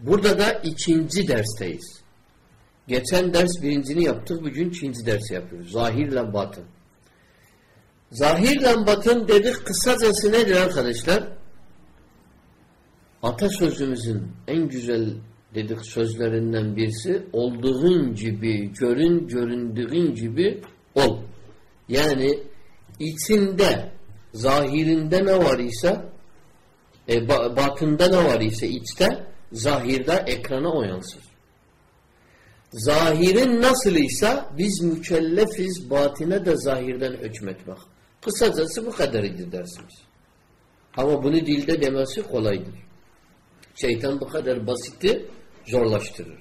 Burada da ikinci dersteyiz. Geçen ders birincini yaptık. Bugün ikinci dersi yapıyoruz. Zahirle batın. Zahirle batın dedik kısacası nedir arkadaşlar? Atasözümüzün en güzel dedik sözlerinden birisi olduğun gibi görün göründüğün gibi ol. Yani içinde zahirinde ne var ise e, batında ne var ise içte zahirde ekrana o yansır. Zahirin nasılıysa biz mükellefiz batine de zahirden hükmetmek. Kısacası bu kadarıdır dersimiz. Ama bunu dilde demesi kolaydır. Şeytan bu kadar basitti zorlaştırır.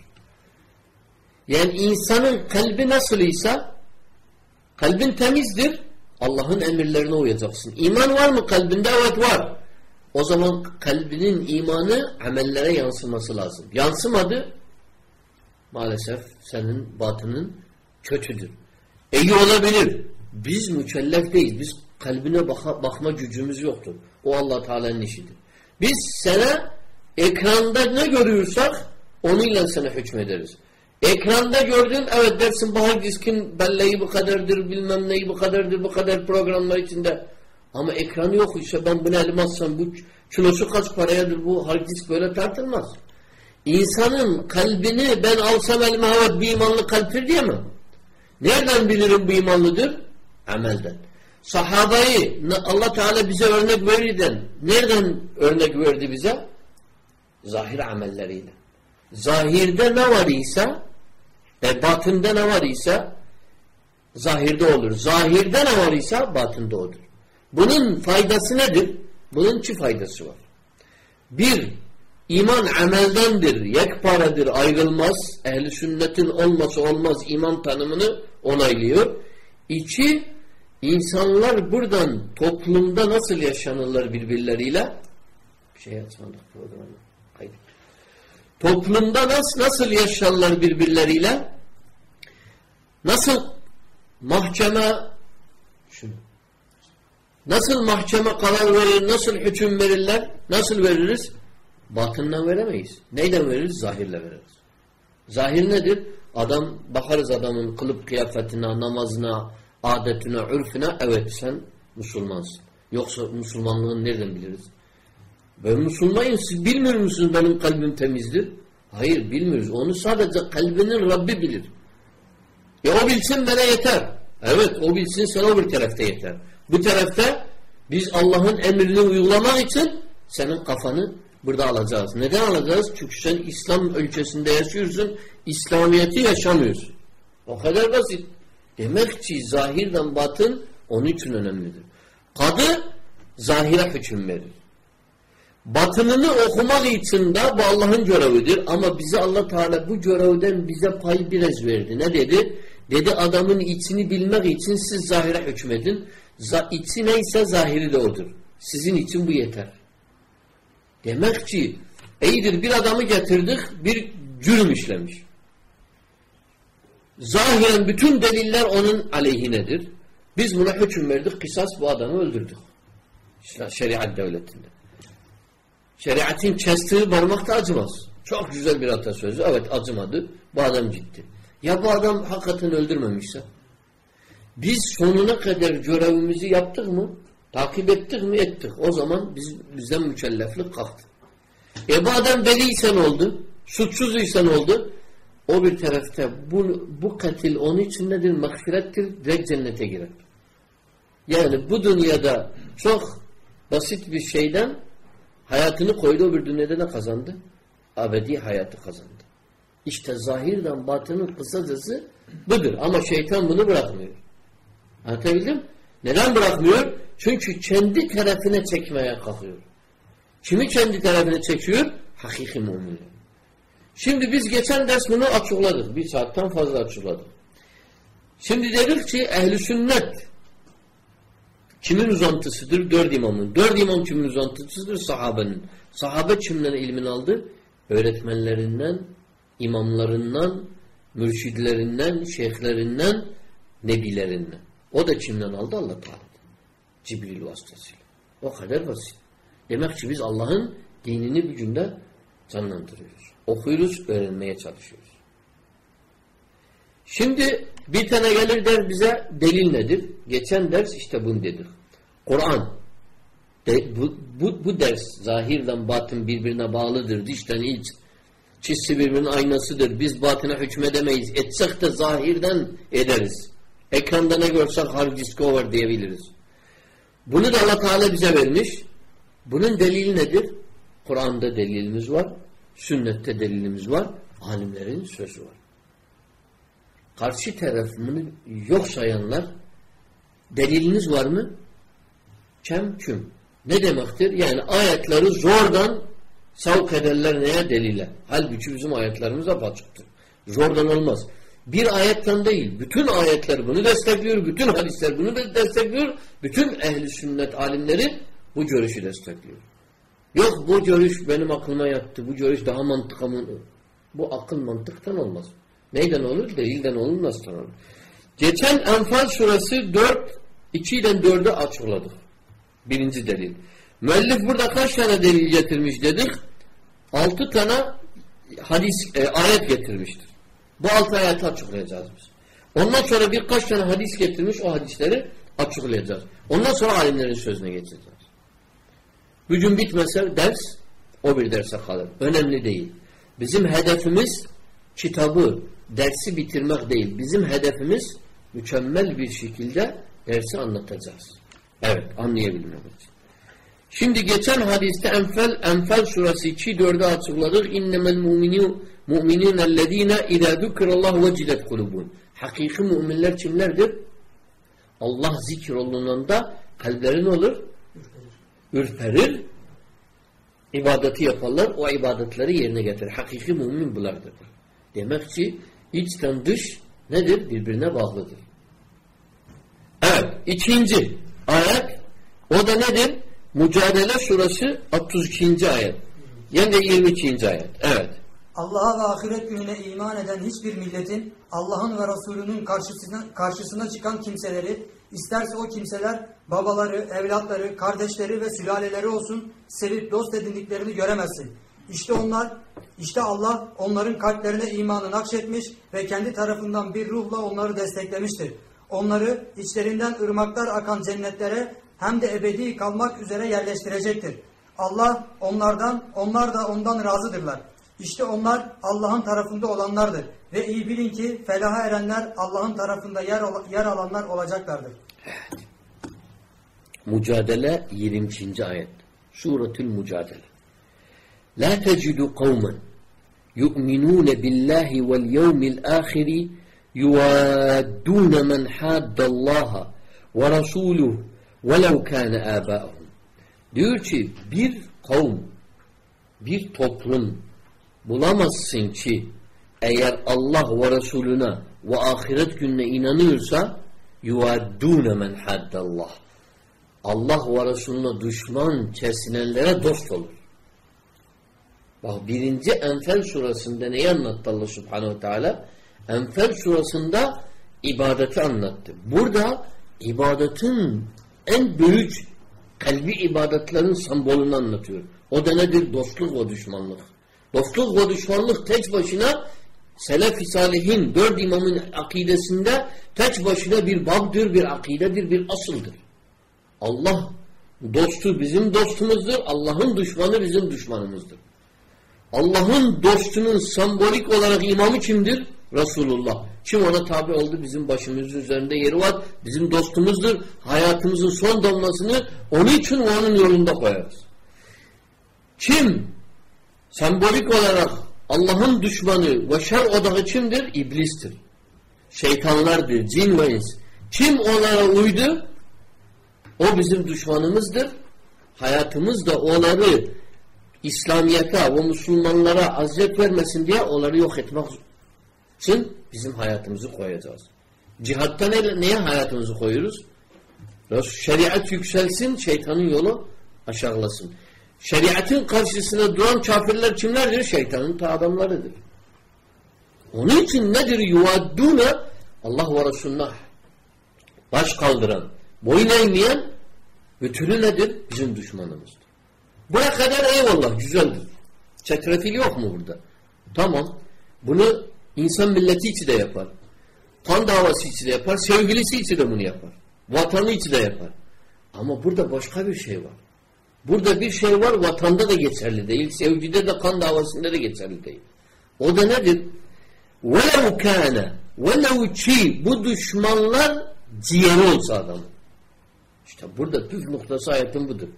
Yani insanın kalbi nasılıysa kalbin temizdir. Allah'ın emirlerine uyacaksın. İman var mı kalbinde? Evet var. O zaman kalbinin imanı amellere yansıması lazım. Yansımadı maalesef senin batının kötüdür. İyi olabilir. Biz mükellef değiliz. Biz kalbine baka, bakma gücümüz yoktur. O allah Teala'nın işidir. Biz sana ekranda ne görüyorsak onunla sana hükmederiz. Ekranda gördün evet dersin bu hard diskin belleği bu kadardır bilmem neyi bu kadardır bu kadar programlar içinde. Ama ekranı yok ise ben bunu elime alsam bu kilosu kaç parayadır bu hard böyle tartılmaz. İnsanın kalbini ben alsam elime evet bir imanlı kalptir diye mi? Nereden bilirim bu imanlıdır? Amelden. Sahabayı Allah Teala bize örnek verirden nereden örnek verdi bize? Zahir amelleriyle. Zahirde ne var ise e, batında ne var ise zahirde olur. Zahirde ne var ise batında olur. Bunun faydası nedir? Bunun iki faydası var. Bir, iman ameldendir, yekparedir, ayrılmaz. Ehli sünnetin olması olmaz iman tanımını onaylıyor. İki, insanlar buradan toplumda nasıl yaşanırlar birbirleriyle? Bir şey açmadık programı. Haydi. Toplumda nasıl, nasıl yaşarlar birbirleriyle? Nasıl mahkeme şunu Nasıl mahkeme karar verir, nasıl hüküm verirler, nasıl veririz? Batından veremeyiz. Neyden veririz? Zahirle veririz. Zahir nedir? Adam, bakarız adamın kılıp kıyafetine, namazına, adetine, ürfüne, evet sen Müslümansın. Yoksa Müslümanlığını nereden biliriz? Ben Müslümanım, siz bilmiyor musunuz benim kalbim temizdir? Hayır, bilmiyoruz. Onu sadece kalbinin Rabbi bilir. E o bilsin bana yeter. Evet, o bilsin sana bir tarafta yeter. Bu tarafta biz Allah'ın emrini uygulamak için senin kafanı burada alacağız. Neden alacağız? Çünkü sen İslam ülkesinde yaşıyorsun, İslamiyet'i yaşamıyorsun. O kadar basit. Demek ki zahirden batın onun için önemlidir. Kadı zahire hüküm verir. Batınını okumak için de bu Allah'ın görevidir. Ama bize Allah Teala bu görevden bize pay biraz verdi. Ne dedi? Dedi adamın içini bilmek için siz zahire hükmedin. İçi neyse zahiri de odur. Sizin için bu yeter. Demek ki iyidir bir adamı getirdik bir cürüm işlemiş. Zahiren bütün deliller onun aleyhinedir. Biz buna hüküm verdik. Kısas bu adamı öldürdük. Şeriat devletinde. Şeriatın kestiği parmak da acımaz. Çok güzel bir atasözü. Evet acımadı. Bu adam gitti. Ya bu adam hakikaten öldürmemişse? Biz sonuna kadar görevimizi yaptık mı? Takip ettik mi? Ettik. O zaman biz, bizden mükelleflik kalktı. E bu adam deliysen oldu. Suçsuzuysan oldu. O bir tarafta bu, bu katil onun için nedir? Mağfirettir. Direkt cennete girer. Yani bu dünyada çok basit bir şeyden hayatını koydu bir dünyada ne kazandı? Abedi hayatı kazandı. İşte zahirden batının kısacası budur. Ama şeytan bunu bırakmıyor. Anlatabildim? Neden bırakmıyor? Çünkü kendi tarafına çekmeye kalkıyor. Kimi kendi tarafına çekiyor? Hakiki müminler. Şimdi biz geçen ders bunu açıkladık. Bir saatten fazla açıkladık. Şimdi dedik ki ehli sünnet kimin uzantısıdır? Dört imamın. Dört imam kimin uzantısıdır? Sahabenin. Sahabe kimden ilmini aldı? Öğretmenlerinden, imamlarından, mürşidlerinden, şeyhlerinden, nebilerinden. O da kimden aldı? Allah Teala. Cibril vasıtasıyla. O kadar basit. Demek ki biz Allah'ın dinini bir günde Canlandırıyoruz. Okuyoruz, öğrenmeye çalışıyoruz. Şimdi bir tane gelir der bize delil nedir? Geçen ders işte bunu dedik. Kur'an. De, bu, bu, bu ders zahirden batın birbirine bağlıdır. Dişten iç. Çizsi birbirinin aynasıdır. Biz batına hükmedemeyiz. Etsek de zahirden ederiz. Ekranda ne görsek hard discover diyebiliriz. Bunu da Allah Teala bize vermiş. Bunun delili nedir? Kur'an'da delilimiz var. Sünnette delilimiz var. Alimlerin sözü var. Karşı tarafını yok sayanlar deliliniz var mı? Kem küm. Ne demektir? Yani ayetleri zordan savk ederler neye? Delile. Halbuki bizim ayetlerimiz apaçıktır. Zordan olmaz. Bir ayetten değil. Bütün ayetler bunu destekliyor. Bütün hadisler bunu destekliyor. Bütün ehli sünnet alimleri bu görüşü destekliyor. Yok bu görüş benim aklıma yattı. Bu görüş daha mantıklı. Bu akıl mantıktan olmaz. Neyden olur? Değilden olur. Nasıl olur? Geçen Enfal suresi 4 2 ile 4'ü açıkladık. Birinci delil. Müellif burada kaç tane delil getirmiş dedik? 6 tane hadis, e, ayet getirmiştir. Bu altı ayeti açıklayacağız biz. Ondan sonra birkaç tane hadis getirmiş o hadisleri açıklayacağız. Ondan sonra alimlerin sözüne geçeceğiz. Bugün bitmese ders o bir derse kalır. Önemli değil. Bizim hedefimiz kitabı, dersi bitirmek değil. Bizim hedefimiz mükemmel bir şekilde dersi anlatacağız. Evet, anlayabilmek için. Şimdi geçen hadiste Enfel, Enfel suresi 2-4'ü açıkladık. İnnemel mu'minû mu'minîne ellezîne idâ dukrallahu vecilet kulubun. Hakiki müminler kimlerdir? Allah zikir olunanda kalplerin olur? Ürperir. İbadeti yaparlar. O ibadetleri yerine getirir. Hakiki mümin bulardır. Demek ki içten dış nedir? Birbirine bağlıdır. Evet. ikinci ayet o da nedir? Mücadele suresi 32. ayet. Yani de 22. ayet. Evet. Allah'a ve ahiret gününe iman eden hiçbir milletin Allah'ın ve Resulünün karşısına, karşısına çıkan kimseleri isterse o kimseler babaları, evlatları, kardeşleri ve sülaleleri olsun sevip dost edindiklerini göremezsin. İşte onlar, işte Allah onların kalplerine imanı nakşetmiş ve kendi tarafından bir ruhla onları desteklemiştir. Onları içlerinden ırmaklar akan cennetlere hem de ebedi kalmak üzere yerleştirecektir. Allah onlardan, onlar da ondan razıdırlar. İşte onlar Allah'ın tarafında olanlardır. Ve iyi bilin ki felaha erenler Allah'ın tarafında yer, yer alanlar olacaklardır. Evet. Mücadele 22. ayet. Suretül Mücadele. La tecidu kavmen yu'minune billahi vel yevmil ahiri yuvaddune men haddallaha ve rasuluhu velev kâne âbâhum. Diyor ki bir kavm, bir toplum bulamazsın ki eğer Allah ve Resulüne ve ahiret gününe inanıyorsa yuvaddûne men haddallah. Allah ve Resulüne düşman kesinenlere dost olur. Bak birinci Enfel surasında neyi anlattı Allah subhanehu teala? Enfel surasında ibadeti anlattı. Burada ibadetin en büyük kalbi ibadetlerin sembolünü anlatıyor. O da nedir? Dostluk ve düşmanlık. Dostluk ve düşmanlık tek başına Selef-i Salihin dört imamın akidesinde tek başına bir babdır, bir akidedir, bir asıldır. Allah dostu bizim dostumuzdur, Allah'ın düşmanı bizim düşmanımızdır. Allah'ın dostunun sembolik olarak imamı kimdir? Resulullah. Kim ona tabi oldu? Bizim başımızın üzerinde yeri var. Bizim dostumuzdur. Hayatımızın son damlasını onun için onun yolunda koyarız. Kim sembolik olarak Allah'ın düşmanı ve şer odağı kimdir? İblistir. Şeytanlardır, cin ve ins. Kim onlara uydu? O bizim düşmanımızdır. Hayatımızda onları İslamiyet'e ve Müslümanlara aziyet vermesin diye onları yok etmek için bizim hayatımızı koyacağız. Cihatta ne, neye hayatımızı koyuyoruz? Şeriat yükselsin, şeytanın yolu aşağılasın. Şeriatın karşısına duran kafirler kimlerdir? Şeytanın ta adamlarıdır. Onun için nedir? Yuvaddûne Allah ve Resulüne baş kaldıran, boyun eğmeyen bütünü nedir? Bizim düşmanımızdır. Buraya kadar eyvallah güzeldir. Çetrefil yok mu burada? Tamam. Bunu insan milleti içi de yapar. Kan davası içi de yapar. Sevgilisi içi de bunu yapar. Vatanı içi de yapar. Ama burada başka bir şey var. Burada bir şey var vatanda da geçerli değil. Sevgide de kan davasında da geçerli değil. O da nedir? وَلَوْ كَانَ وَلَوْ ki bu düşmanlar ciğeri olsa adamın. İşte burada püf noktası ayetin budur.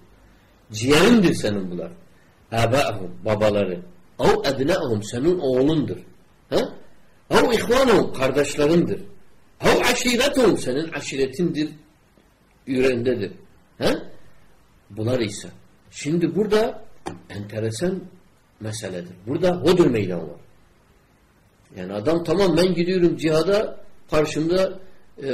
Ciğerindir senin bunlar. Âbâhum, babaları. Av ebnâhum, senin oğlundur. Ha? Av ihvanum, kardeşlerindir. Av aşiretum, senin aşiretindir, yüreğindedir. Ha? Bunlar ise. Şimdi burada enteresan meseledir. Burada hodur meydan var. Yani adam tamam ben gidiyorum cihada karşımda e, e,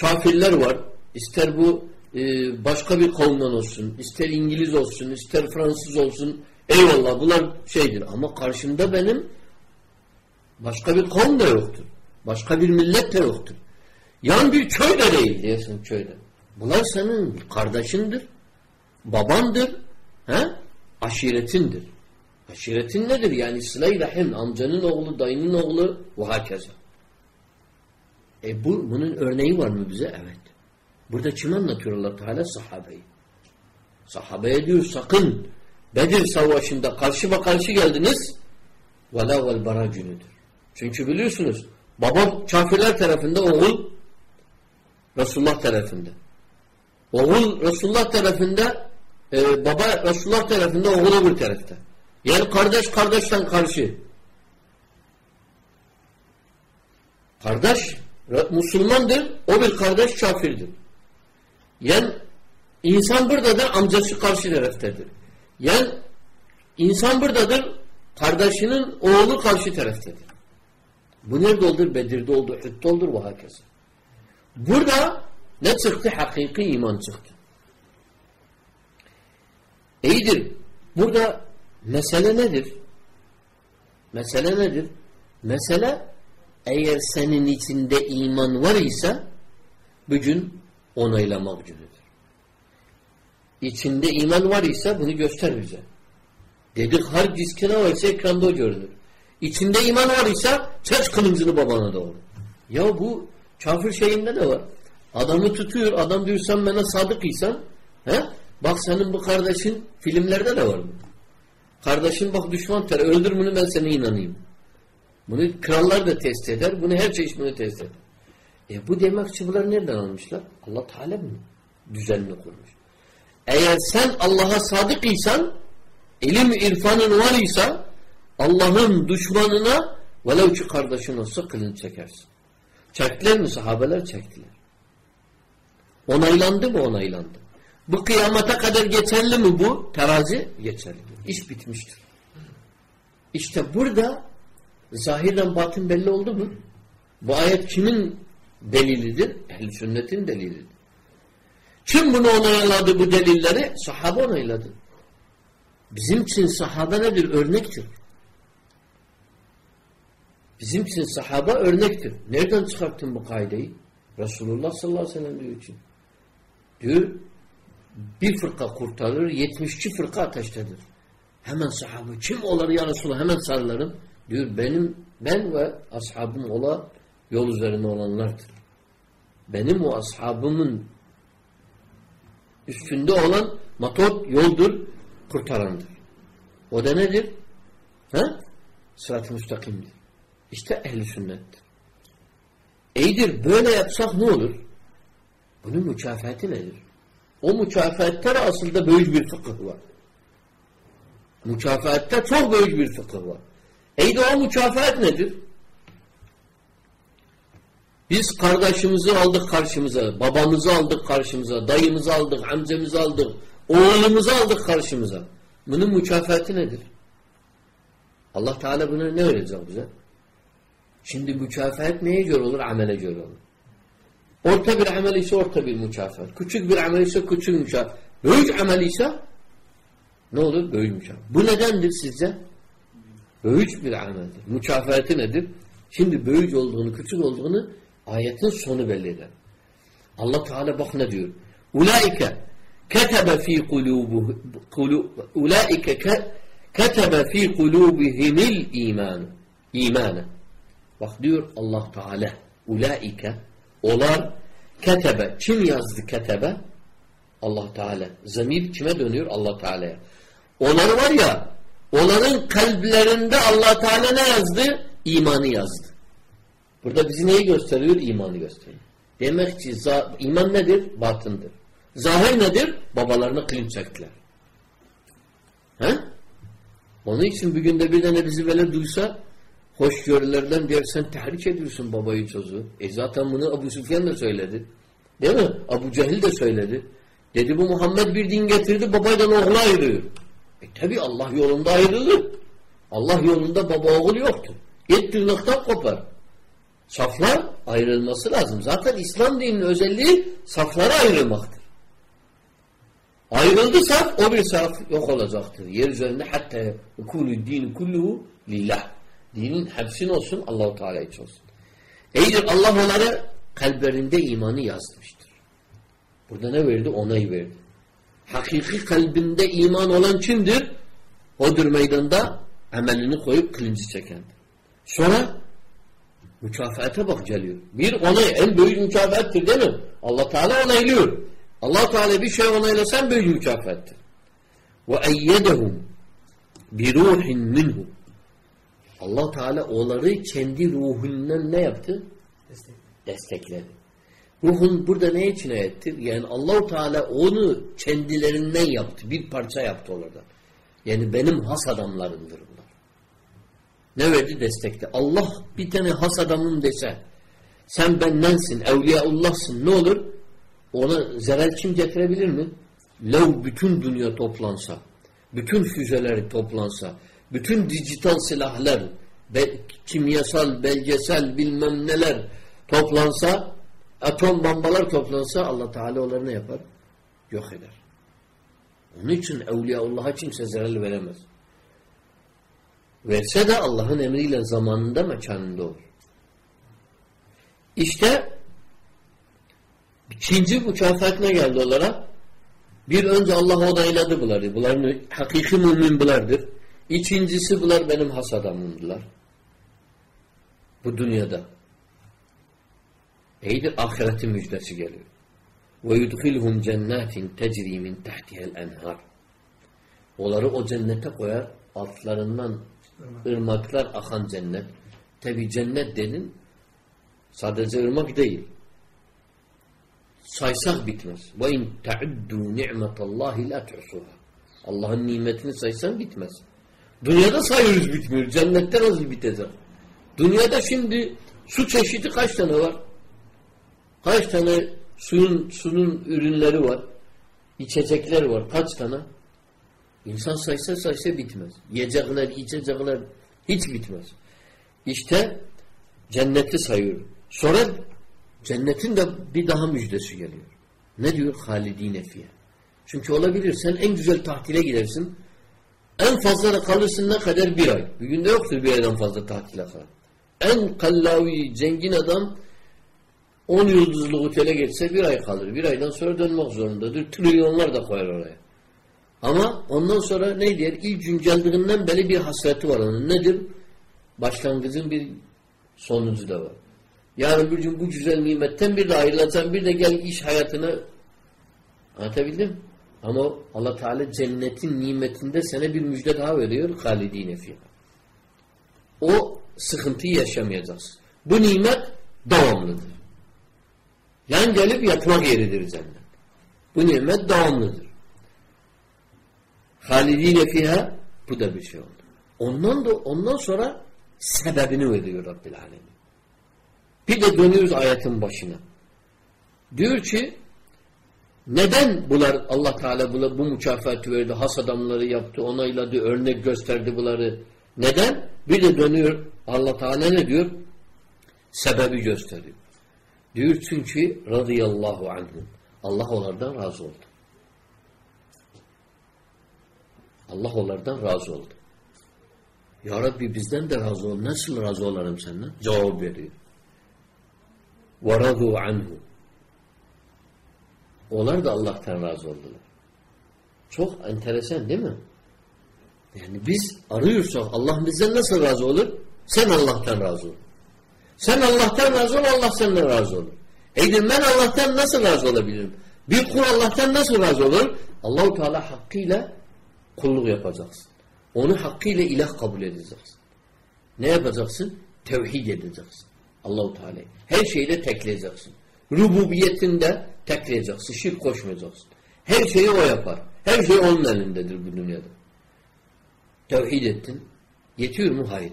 kafirler var. İster bu e, başka bir kavimden olsun, ister İngiliz olsun, ister Fransız olsun. Eyvallah bunlar şeydir. Ama karşımda benim başka bir kavim de yoktur. Başka bir millet de yoktur. Yan bir köy de değil diyorsun köyde. Bunlar senin kardeşindir, babandır, he? aşiretindir. Aşiretin nedir? Yani sıla-i rahim, amcanın oğlu, dayının oğlu ve hakeza. E bu, bunun örneği var mı bize? Evet. Burada kim anlatıyor allah Teala? Sahabeyi. Sahabeye diyor sakın Bedir Savaşı'nda karşıma karşı geldiniz vela vel bara günüdür. Çünkü biliyorsunuz baba kafirler tarafında oğul Resulullah tarafında. Oğul Resulullah tarafında e, baba Resulullah tarafında oğul bir tarafta. Yani kardeş kardeşten karşı. Kardeş Müslümandır, o bir kardeş kafirdir. Yani insan buradadır, amcası karşı taraftadır. Yani insan buradadır, kardeşinin oğlu karşı taraftadır. Bu nerede olur? Bedir'de oldu, Hüd'de olur bu herkese. Burada ne çıktı? Hakiki iman çıktı. İyidir. Burada mesele nedir? Mesele nedir? Mesele eğer senin içinde iman var ise bugün onaylamak günüdür. İçinde iman var ise bunu göster bize. Dedik har diskine varsa ekranda o görünür. İçinde iman var ise çeç kılıncını babana doğru. Ya bu kafir şeyinde de var. Adamı tutuyor. Adam diyor sen bana sadık isen he? bak senin bu kardeşin filmlerde de var. Kardeşin bak düşman ter öldür bunu ben sana inanayım. Bunu krallar da test eder. Bunu her çeşit bunu test eder. E bu demek ki bunlar nereden almışlar? Allah Teala mı? Düzenini kurmuş. Eğer sen Allah'a sadık isen ilim irfanın var ise Allah'ın düşmanına velev ki kardeşin olsa kılınç çekersin. Çektiler mi? Sahabeler çektiler. Onaylandı mı? Onaylandı. Bu kıyamata kadar geçerli mi bu? Terazi geçerli. İş bitmiştir. İşte burada zahirden batın belli oldu mu? Bu ayet kimin delilidir? Ehl-i sünnetin delilidir. Kim bunu onayladı bu delilleri? Sahabe onayladı. Bizim için sahabe nedir? Örnektir. Bizim için sahaba örnektir. Nereden çıkarttın bu kaideyi? Resulullah sallallahu aleyhi ve sellem diyor için. Diyor bir fırka kurtarır, yetmişçi fırka ateştedir. Hemen sahabı kim olur ya Resulullah hemen sarılarım. Diyor benim ben ve ashabım ola yol üzerinde olanlardır. Benim o ashabımın üstünde olan matot yoldur, kurtarandır. O da nedir? Ha? Sırat-ı müstakimdir. İşte ehli sünnettir. İyidir böyle yapsak ne olur? Bunun mükafatı nedir? O mükafatlar aslında büyük bir fıkıh var. Mükafatta çok büyük bir fıkıh var. İyi o mükafat nedir? Biz kardeşimizi aldık karşımıza, babamızı aldık karşımıza, dayımızı aldık, amcamızı aldık, oğlumuzu aldık karşımıza. Bunun mükafatı nedir? Allah Teala buna ne öğretecek bize? Şimdi mükafat neye göre olur? Amele göre olur. Orta bir amel ise orta bir mükafat. Küçük bir amel ise küçük mükafat. Büyük amel ise ne olur? Büyük mükafat. Bu nedendir sizce? Büyük bir ameldir. Mükafatı nedir? Şimdi büyük olduğunu, küçük olduğunu ayetin sonu belli eder. Allah Teala bak ne diyor? Ulaike ketebe fi kulubuhum ulaike ketebe fi kulubihimil iman. İmanı. Bak diyor Allah Teala ulaike onlar ketebe kim yazdı ketebe? Allah Teala. Zamir kime dönüyor? Allah Teala'ya. Onlar var ya onların kalplerinde Allah Teala ne yazdı? İmanı yazdı. Burada bizi neyi gösteriyor? İmanı gösteriyor. Demek ki iman nedir? Batındır. Zahir nedir? Babalarına kıyım çektiler. He? Onun için bugün de bir tane bizi böyle duysa hoşgörülerden diyor sen tahrik ediyorsun babayı çocuğu. E zaten bunu Abu Süfyan da söyledi. Değil mi? Abu Cehil de söyledi. Dedi bu Muhammed bir din getirdi babaydan oğlu ayırıyor. E tabi Allah yolunda ayrılır. Allah yolunda baba oğul yoktur. Et tırnaktan kopar. Saflar ayrılması lazım. Zaten İslam dininin özelliği saflara ayrılmaktır. Ayrıldı saf o bir saf yok olacaktır. Yer üzerinde hatta kulü din kulluhu lillah. Dinin hepsin olsun Allahu Teala için olsun. Eydir Allah onlara kalplerinde imanı yazmıştır. Burada ne verdi? Onay verdi. Hakiki kalbinde iman olan kimdir? Odur meydanda amelini koyup kılıncı çekendir. Sonra mükafata bak geliyor. Bir onay en büyük mükafattır değil mi? Allah Teala onaylıyor. Allah Teala bir şey onaylasan büyük mükafattır. Ve eyyedehum bi ruhin minhu. Allah Teala onları kendi ruhundan ne yaptı? Destek. Destekledi. Ruhun burada ne için ayettir? Yani Allahu Teala onu kendilerinden yaptı. Bir parça yaptı oradan. Yani benim has adamlarımdır bunlar. Ne verdi? Destekli. Allah bir tane has adamım dese sen bendensin, evliyaullahsın ne olur? Ona zarar kim getirebilir mi? Lev bütün dünya toplansa, bütün füzeleri toplansa, bütün dijital silahlar, kimyasal, belgesel bilmem neler toplansa, atom bombalar toplansa Allah Teala onları ne yapar? Yok eder. Onun için Evliyaullah'a kimse zarar veremez. Verse de Allah'ın emriyle zamanında mekanında olur. İşte ikinci mükafat geldi onlara? Bir önce Allah onayladı bunları. Bunların hakiki mümin bunlardır. İkincisi bunlar benim has adamımdılar. Bu dünyada. İyidir ahiretin müjdesi geliyor. Yudhilhum cennetin tecri min tahtiha'l enhar. Onları o cennete koyar, altlarından ırmaklar akan cennet. Tabi cennet dedin sadece ırmak değil. Saysak bitmez. Ve in ta'uddu ni'metallahi la tuhsuha. Allah'ın nimetini saysan bitmez. Dünyada sayıyoruz bitmiyor. Cennette nasıl bitecek? Dünyada şimdi su çeşidi kaç tane var? Kaç tane suyun suyun ürünleri var? İçecekler var. Kaç tane? İnsan saysa saysa bitmez. Yiyecekler, içecekler hiç bitmez. İşte cenneti sayıyor. Sonra cennetin de bir daha müjdesi geliyor. Ne diyor? Halidine fiye. Çünkü olabilir sen en güzel tatile gidersin. En fazla da kalırsın ne kadar? Bir ay. Bir günde yoktur bir aydan fazla tatile kal. En kallavi, zengin adam 10 yıldızlı otele geçse bir ay kalır. Bir aydan sonra dönmek zorundadır. Trilyonlar da koyar oraya. Ama ondan sonra ne diyor? İlk gün geldiğinden beri bir hasreti var onun. Nedir? Başlangıcın bir sonucu da var. Yarın bir gün bu güzel nimetten bir de ayrılacaksın. Bir de gel iş hayatına anlatabildim. Ama Allah Teala cennetin nimetinde sana bir müjde daha veriyor. Halidine fiyha. O sıkıntıyı yaşamayacaksın. Bu nimet devamlıdır. Yan gelip yatmak yeridir cennet. Bu nimet devamlıdır. Halidine fiha bu da bir şey oldu. Ondan da ondan sonra sebebini veriyor Rabbil Alemin. Bir de dönüyoruz ayetin başına. Diyor ki neden bunlar Allah Teala bunlar, bu mükafatı verdi, has adamları yaptı, onayladı, örnek gösterdi bunları. Neden? Bir de dönüyor Allah Teala ne diyor? Sebebi gösteriyor. Diyor çünkü radıyallahu anhum. Allah onlardan razı oldu. Allah onlardan razı oldu. Ya Rabbi bizden de razı ol. Nasıl razı olarım senden? Cevap veriyor. وَرَضُوا anhu. onlar da Allah'tan razı oldular. Çok enteresan değil mi? Yani biz arıyorsak Allah bizden nasıl razı olur? Sen Allah'tan razı ol. Sen Allah'tan razı ol, Allah senden razı olur. Eydir ben Allah'tan nasıl razı olabilirim? Bir kul Allah'tan nasıl razı olur? Allahu Teala hakkıyla kulluk yapacaksın. Onu hakkıyla ilah kabul edeceksin. Ne yapacaksın? Tevhid edeceksin. Allahu Teala'yı. Her şeyde tekleyeceksin. Rububiyetinde tekleyeceksin. Şirk koşmayacaksın. Her şeyi o yapar. Her şey onun elindedir bu dünyada. Tevhid ettin. Yetiyor mu? Hayır.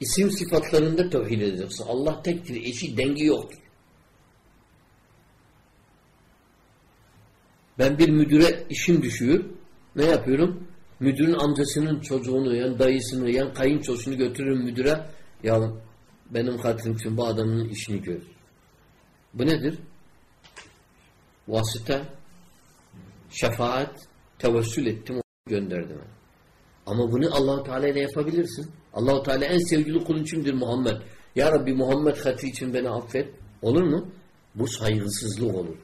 İsim sıfatlarında tevhid edeceksin. Allah tektir. Eşi dengi yoktur. Ben bir müdüre işim düşüyor. Ne yapıyorum? Müdürün amcasının çocuğunu, yani dayısını, yani kayınçosunu götürürüm müdüre. Ya benim hatırım için bu adamın işini gör. Bu nedir? Vasıta, şefaat, tevessül ettim, gönderdim. Ama bunu allah Teala ile yapabilirsin. allah Teala en sevgili kulun kimdir? Muhammed. Ya Rabbi Muhammed hatı için beni affet. Olur mu? Bu saygısızlık olur.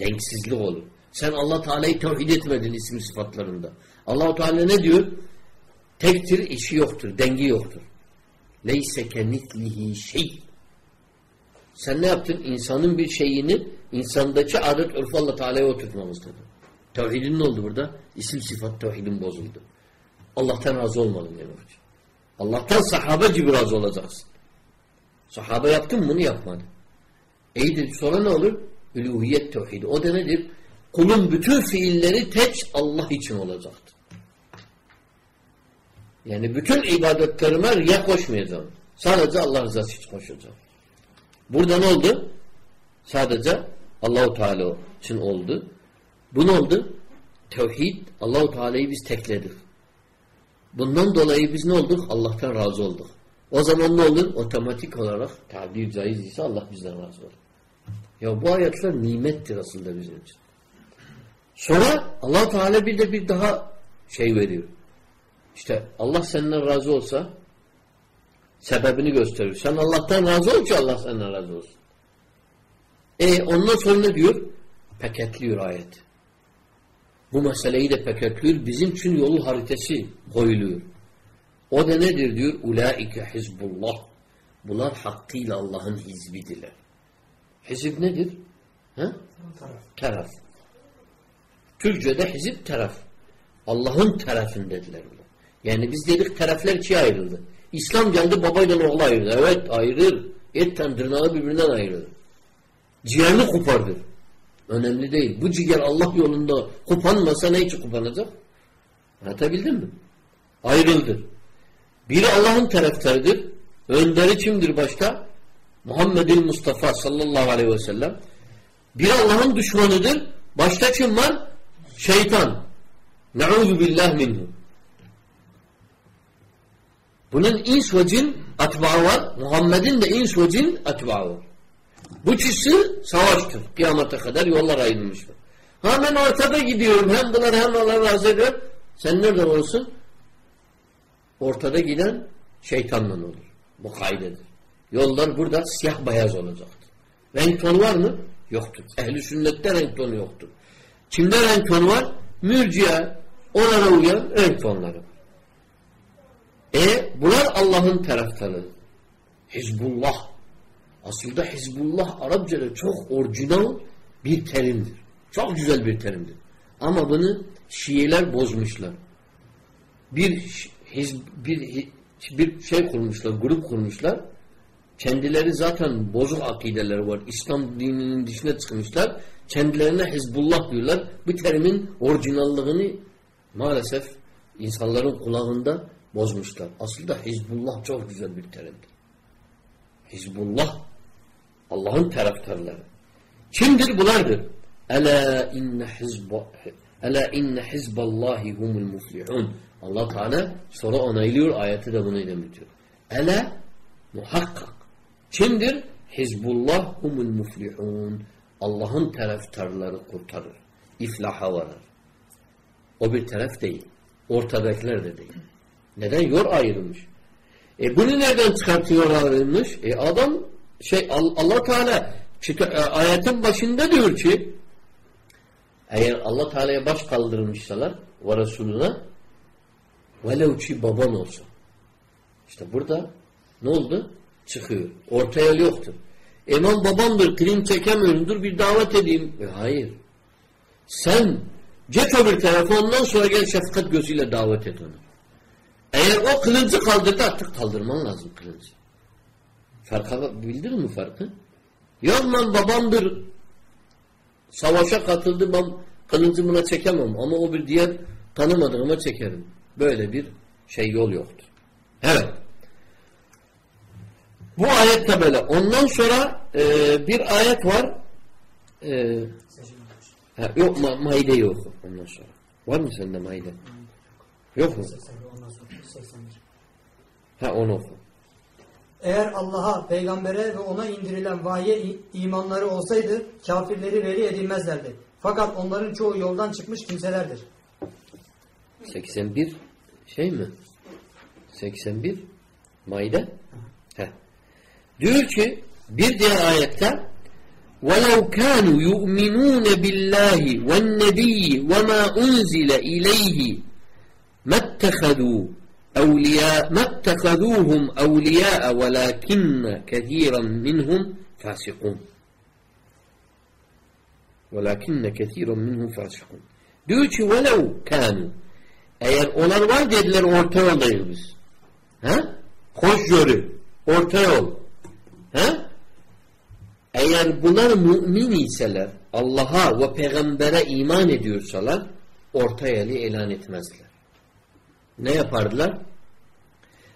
Denksizlik olur. Sen allah Teala'yı tevhid etmedin isim sıfatlarında. allah Teala ne diyor? Tektir, işi yoktur, dengi yoktur. Leyse kenitlihi şey. Sen ne yaptın? İnsanın bir şeyini insandaki adet örfü allah Teala'ya oturtmamız dedi. Tevhidin ne oldu burada? İsim sıfat tevhidin bozuldu. Allah'tan razı olmadın demek için. Allah'tan sahabe gibi razı olacaksın. Sahabe yaptın bunu yapmadı. İyidir. Sonra ne olur? Üluhiyet tevhidi. O da nedir? Kulun bütün fiilleri tek Allah için olacaktır. Yani bütün ibadetlerime riya koşmayacağım. Sadece Allah rızası için koşacağım. Burada ne oldu? Sadece Allahu Teala için oldu. Bu ne oldu? Tevhid Allahu Teala'yı biz tekledik. Bundan dolayı biz ne olduk? Allah'tan razı olduk. O zaman ne olur? Otomatik olarak tabir caiz ise Allah bizden razı olur. Ya bu ayetler nimettir aslında bizim için. Sonra allah Teala bir de bir daha şey veriyor. İşte Allah senden razı olsa sebebini gösterir. Sen Allah'tan razı ol ki Allah senden razı olsun. E ondan sonra ne diyor? Paketliyor ayet. Bu meseleyi de paketliyor. Bizim için yolu haritası koyuluyor. O da nedir diyor? Ulaike hizbullah. Bunlar hakkıyla Allah'ın hizbidirler. Hizib nedir? Ha? Taraf. Taraf. Türkçe'de hizip taraf. Allah'ın tarafındadılar bunlar. Yani biz dedik taraflar ikiye ayrıldı. İslam geldi babayla oğlu ayırdı. Evet ayırır. Etten tırnağı birbirinden ayırır. Ciğerini kopardır. Önemli değil. Bu ciğer Allah yolunda kopanmasa ne için kopanacak? Anlatabildim mi? Ayrıldır. Biri Allah'ın taraftarıdır. Önderi kimdir başta? Muhammed'in Mustafa sallallahu aleyhi ve sellem. Biri Allah'ın düşmanıdır. Başta kim var? Şeytan. Ne'udhu billah minhu. Bunun ins ve cin atbağı var. Muhammed'in de ins ve cin atbağı var. Bu ikisi savaştır. Kıyamete kadar yollar ayrılmıştır. Ha ben ortada gidiyorum. Hem bunlar hem Allah razı ediyor. Sen nereden olursun? Ortada giden şeytanla olur. Bu kaydedir. Yollar burada siyah beyaz olacaktır. Renk tonu var mı? Yoktur. Ehli sünnette renk tonu yoktur. Kimde renk tonu var? Mürciye, onlara uyan renk tonları. E bunlar Allah'ın taraftarı. Hizbullah. Aslında Hizbullah Arapçada çok orijinal bir terimdir. Çok güzel bir terimdir. Ama bunu Şiiler bozmuşlar. Bir bir bir şey kurmuşlar, grup kurmuşlar. Kendileri zaten bozuk akideleri var. İslam dininin dışına çıkmışlar. Kendilerine Hizbullah diyorlar. Bu terimin orijinallığını maalesef insanların kulağında bozmuşlar. Aslında Hizbullah çok güzel bir terimdir. Hizbullah Allah'ın taraftarları. Kimdir? Bunlardır. Ela inne hizba Ela inne hizballahi humul muflihun. Allah Teala sonra onaylıyor ayeti de bunu demetiyor. Ela muhakkak. Kimdir? Hizbullah humul muflihun. Allah'ın taraftarları kurtarır. İflaha varır. O bir taraf değil. Ortadakiler de değil. Neden? Yor ayrılmış. E bunu nereden çıkartıyor ayrılmış? E adam şey Allah Teala ayetin başında diyor ki eğer Allah Teala'ya baş kaldırmışsalar ve Resulüne Velev ki baban olsa. İşte burada ne oldu? Çıkıyor. Orta yol yoktur. İmam babamdır, krim çekemiyorum, dur bir davet edeyim. E, hayır. Sen geç öbür telefondan sonra gel şefkat gözüyle davet et onu. Eğer o kılıncı kaldırdı artık kaldırman lazım kılıncı. Farka bildin mi farkı? Yok lan babamdır savaşa katıldı ben kılıncı buna çekemem ama o bir diğer tanımadığıma çekerim. Böyle bir şey yol yoktur. Evet. Bu ayet de böyle. Ondan sonra e, bir ayet var. E, ha, yok ma Maide yok ondan sonra. Var mı sende Maide? Yok mu? Ondan sonra 81. Ha onu oku. Eğer Allah'a, peygambere ve ona indirilen vahye i- imanları olsaydı kafirleri veli edilmezlerdi. Fakat onların çoğu yoldan çıkmış kimselerdir. 81 şey mi? 81 Maide. Heh. Diyor ki bir diğer ayette وَلَوْ كَانُوا يُؤْمِنُونَ بِاللّٰهِ وَالنَّبِيِّ وَمَا أُنْزِلَ إِلَيْهِ مَا اتَّخَذُوا أولياء ما اتخذوهم أولياء ولكن كثيرا منهم فاسقون ولكن كثيرا منهم فاسقون diyor ki وَلَوْ كَانُوا eğer onlar var dediler orta yoldayız biz. He? Hoşgörü. Orta yol. He? Eğer bunlar mümin iseler Allah'a ve peygambere iman ediyorsalar orta yolu ilan etmezler. Ne yapardılar?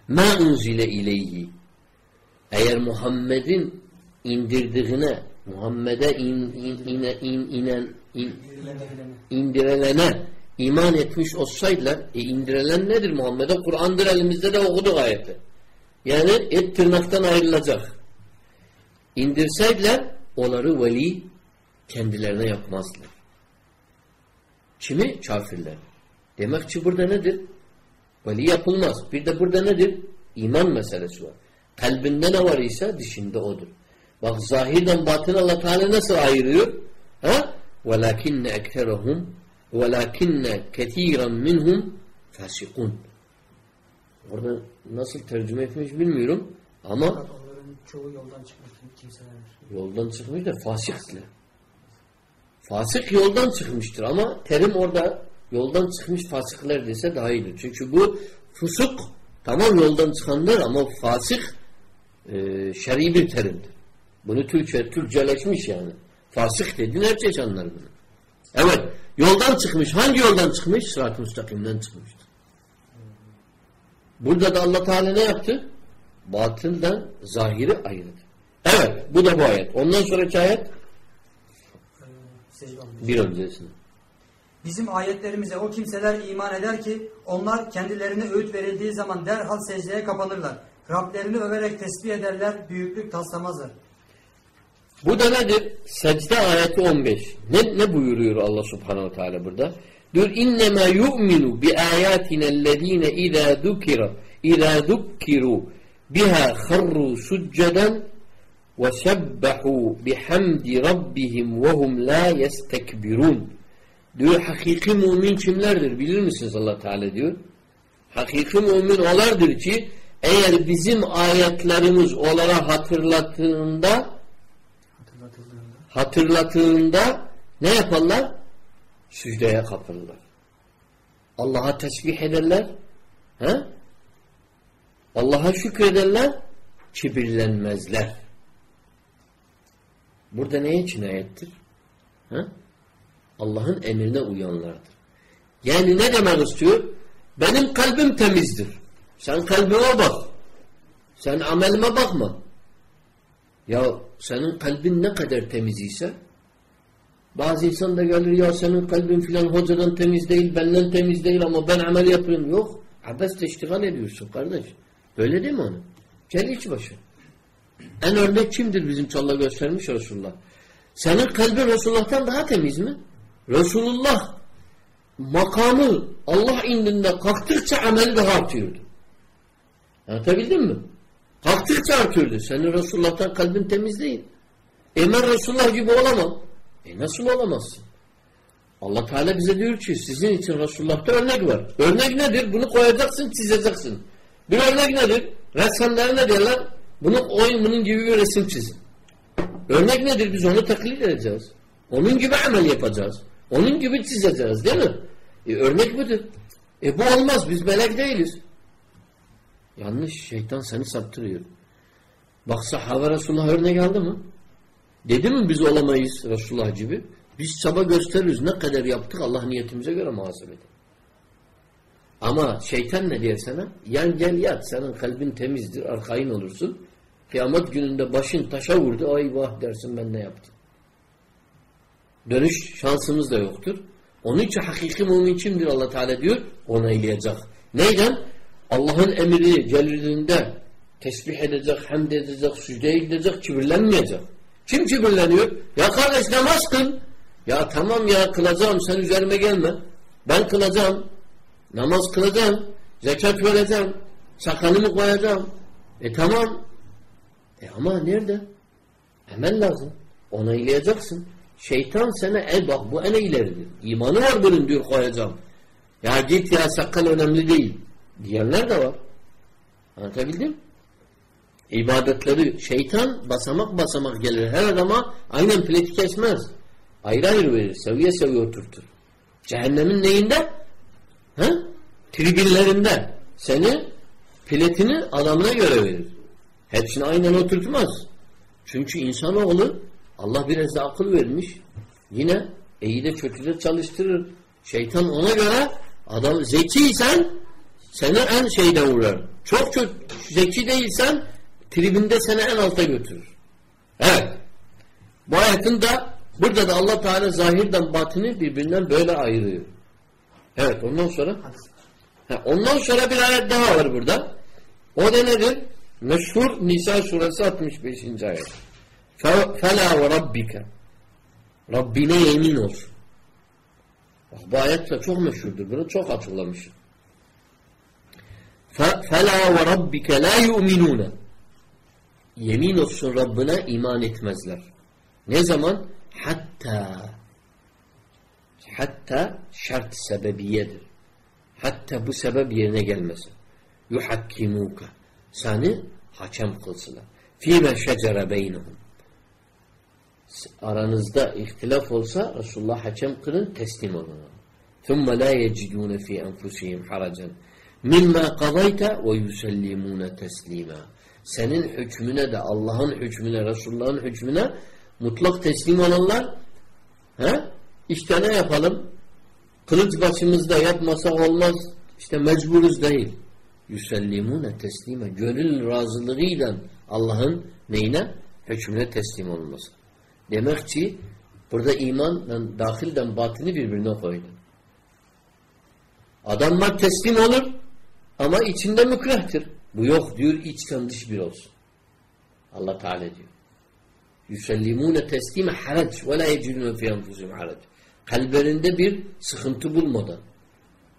Ma unzile ileyhi eğer Muhammed'in indirdiğine Muhammed'e in, in, in, in, inen in, indirilene iman etmiş olsaydılar e indirilen nedir Muhammed'e? Kur'an'dır elimizde de okuduk ayeti. Yani et tırnaktan ayrılacak. İndirseydiler onları veli kendilerine yapmazlar. Kimi? Kafirler. Demek ki burada nedir? Veli yapılmaz. Bir de burada nedir? İman meselesi var. Kalbinde ne var ise dışında odur. Bak zahirden batın Allah Teala nasıl ayırıyor? Ha? وَلَكِنَّ اَكْتَرَهُمْ وَلَكِنَّ كَثِيرًا مِنْهُمْ فَاسِقُونَ Orada nasıl tercüme etmiş bilmiyorum ama Fakat onların çoğu yoldan çıkmış kimselerdir. yoldan çıkmış da fasikler. Fasık yoldan çıkmıştır ama terim orada yoldan çıkmış fasıklar dese daha iyidir. Çünkü bu fusuk tamam yoldan çıkanlar ama fasık e, şer'i bir terimdir. Bunu Türkçe, Türkçeleşmiş yani. Fasık dediğin herkes anlar bunu. Evet. Yoldan çıkmış. Hangi yoldan çıkmış? Sırat-ı müstakimden çıkmıştır. Burada da Allah Teala ne yaptı? Batıldan zahiri ayırdı. Evet. Bu da bu ayet. Ondan sonraki ayet Ee, olmuş. bir öncesinde. Bizim ayetlerimize o kimseler iman eder ki onlar kendilerine öğüt verildiği zaman derhal secdeye kapanırlar. Rablerini överek tesbih ederler, büyüklük taslamazlar. Bu da nedir? Secde ayeti 15. Ne, ne buyuruyor Allah subhanehu ve teala burada? Diyor innema yu'minu bi ayatina ellezine izâ dukira izâ dukkiru biha kharru succeden ve sebbahu bihamdi rabbihim ve hum la yestekbirun. Diyor hakiki mümin kimlerdir bilir misiniz Allah Teala diyor. Hakiki mümin olardır ki eğer bizim ayetlerimiz onlara hatırlattığında Hatırlatıldığında. hatırlattığında ne yaparlar? Sücdeye kapılırlar. Allah'a tesbih ederler. He? Allah'a şükrederler. Kibirlenmezler. Burada neye cinayettir? He? Allah'ın emrine uyanlardır. Yani ne demek istiyor? Benim kalbim temizdir. Sen kalbime bak. Sen amelime bakma. Ya senin kalbin ne kadar temiz ise bazı insan da gelir ya senin kalbin filan hocadan temiz değil, benden temiz değil ama ben amel yapıyorum. Yok. Abesle iştigal ediyorsun kardeş. Böyle değil mi onu? Gel iç başı. En örnek kimdir bizim çalla göstermiş Resulullah? Senin kalbin Resulullah'tan daha temiz mi? Resulullah makamı Allah indinde kalktıkça ameli daha artıyordu. Anlatabildim mi? Kalktıkça artıyordu. Senin Resulullah'tan kalbin temiz değil. E ben Resulullah gibi olamam. E nasıl olamazsın? Allah Teala bize diyor ki sizin için Resulullah'ta örnek var. Örnek nedir? Bunu koyacaksın, çizeceksin. Bir örnek nedir? Ressamlar ne diyorlar? Bunun oyun bunun gibi bir resim çizin. Örnek nedir? Biz onu taklit edeceğiz. Onun gibi amel yapacağız. Onun gibi çizeceğiz değil mi? E, örnek budur. E bu olmaz. Biz melek değiliz. Yanlış. Şeytan seni saptırıyor. Bak sahabe Resulullah örnek aldı mı? Dedi mi biz olamayız Resulullah gibi? Biz çaba gösteririz. Ne kadar yaptık Allah niyetimize göre muhasebe Ama şeytan ne diyor sana? Yan gel yat. Senin kalbin temizdir. Arkain olursun. Kıyamet gününde başın taşa vurdu. Ay vah dersin ben ne yaptım. Dönüş şansımız da yoktur. Onun için hakiki mümin kimdir Allah Teala diyor? Onaylayacak. Neyden? Allah'ın emri geldiğinde tesbih edecek, hamd edecek, sücde edecek, kibirlenmeyecek. Kim kibirleniyor? Ya kardeş namaz kıl. Ya tamam ya kılacağım sen üzerime gelme. Ben kılacağım. Namaz kılacağım. Zekat vereceğim. Sakalımı koyacağım. E tamam. E ama nerede? Hemen lazım. Onaylayacaksın. Şeytan sana el bak bu en ileridir. İmanı var bunun diyor koyacağım. Ya git ya sakal önemli değil. Diyenler de var. Anlatabildim? İbadetleri şeytan basamak basamak gelir her adama aynen pleti kesmez. Ayrı ayrı verir. Seviye seviye oturtur. Cehennemin neyinde? Ha? Tribünlerinde. Seni piletini adamına göre verir. Hepsini aynen oturtmaz. Çünkü insanoğlu Allah biraz da akıl vermiş. Yine iyi de kötü de çalıştırır. Şeytan ona göre adam zekiysen seni en şeyde uğrar. Çok çok zeki değilsen tribinde seni en alta götürür. Evet. Bu ayetin de burada da Allah Teala zahirden batını birbirinden böyle ayırıyor. Evet ondan sonra ha, ondan sonra bir ayet daha var burada. O da nedir? Meşhur Nisa suresi 65. ayet. Fela ve rabbike Rabbine yemin olsun. Bak bu ayet de çok meşhurdur. Bunu çok açıklamışız. Fela ve rabbike la yu'minune Yemin olsun Rabbine iman etmezler. Ne zaman? Hatta hatta şart sebebiyedir. Hatta bu sebep yerine gelmesin. Yuhakkimuka seni hakem kılsınlar. Fîme şecere beynehum Aranızda ihtilaf olsa Resulullah hakem kılın teslim olun. ثُمَّ لَا يَجِدُونَ فِي أَنْفُسِهِمْ حَرَجًا مِمَّا قَضَيْتَ وَيُسَلِّمُونَ تَسْلِيمًا Senin hükmüne de Allah'ın hükmüne, Resulullah'ın hükmüne mutlak teslim olanlar he? işte ne yapalım? Kılıç başımızda yapmasa olmaz. İşte mecburuz değil. Yüsellimune teslime. Gönül razılığıyla Allah'ın neyine? Hükmüne teslim olması. Demek ki burada imanla dahilden batını birbirine koydu. Adamlar teslim olur ama içinde mükrehtir. Bu yok diyor içten dış bir olsun. Allah Teala diyor. Yüsellimune teslime harac ve la yecidune fi enfusihim harac. Kalplerinde bir sıkıntı bulmadan.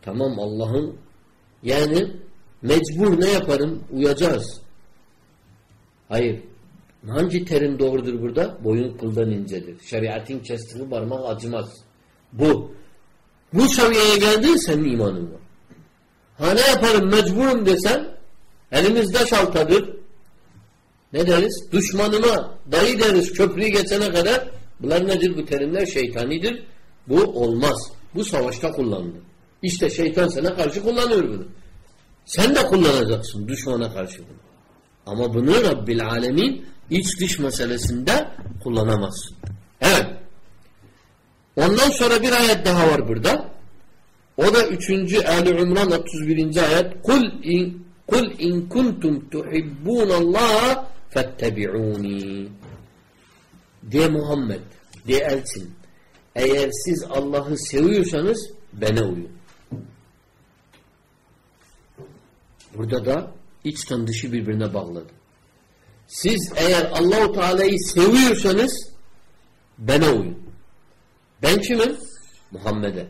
Tamam Allah'ın yani mecbur ne yaparım? Uyacağız. Hayır. Hangi terim doğrudur burada? Boyun kıldan incedir. Şeriatın kestiği parmak acımaz. Bu. Bu seviyeye geldin senin imanın var. Ha ne yaparım mecburum desen elimizde şaltadır. Ne deriz? Düşmanıma dayı deriz köprüyü geçene kadar. Bunlar nedir bu terimler? Şeytanidir. Bu olmaz. Bu savaşta kullanılır. İşte şeytan sana karşı kullanıyor bunu. Sen de kullanacaksın düşmana karşı bunu. Ama bunu Rabbil Alemin iç dış meselesinde kullanamazsın. Evet. Ondan sonra bir ayet daha var burada. O da 3. Ali İmran 31. ayet. Kul in kul in kuntum tuhibbunallaha fettebi'uni. De Muhammed, de elçin. Eğer siz Allah'ı seviyorsanız bana uyun. Burada da içten dışı birbirine bağladı. Siz eğer Allahu Teala'yı seviyorsanız bana uyun. Ben kimim? Muhammed'e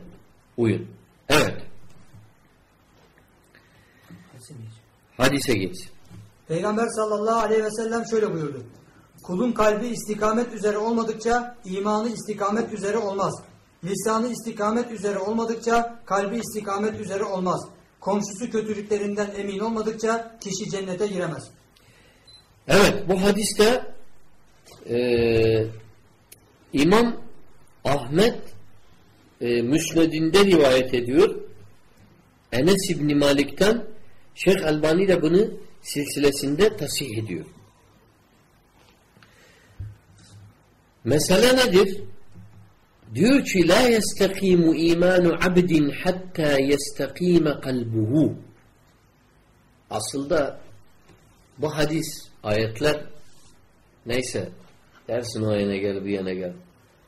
uyun. Evet. Hadise geç. Peygamber sallallahu aleyhi ve sellem şöyle buyurdu. Kulun kalbi istikamet üzere olmadıkça imanı istikamet üzere olmaz. Lisanı istikamet üzere olmadıkça kalbi istikamet üzere olmaz. Komşusu kötülüklerinden emin olmadıkça kişi cennete giremez. Evet bu hadiste e, İmam Ahmet e, Müsned'inde rivayet ediyor. Enes İbni Malik'ten Şeyh Albani de bunu silsilesinde tasih ediyor. Mesele nedir? Diyor ki la yestakimu imanu abdin hatta yestakime kalbuhu. Aslında bu hadis, ayetler neyse dersin o yana gel bu yana gel.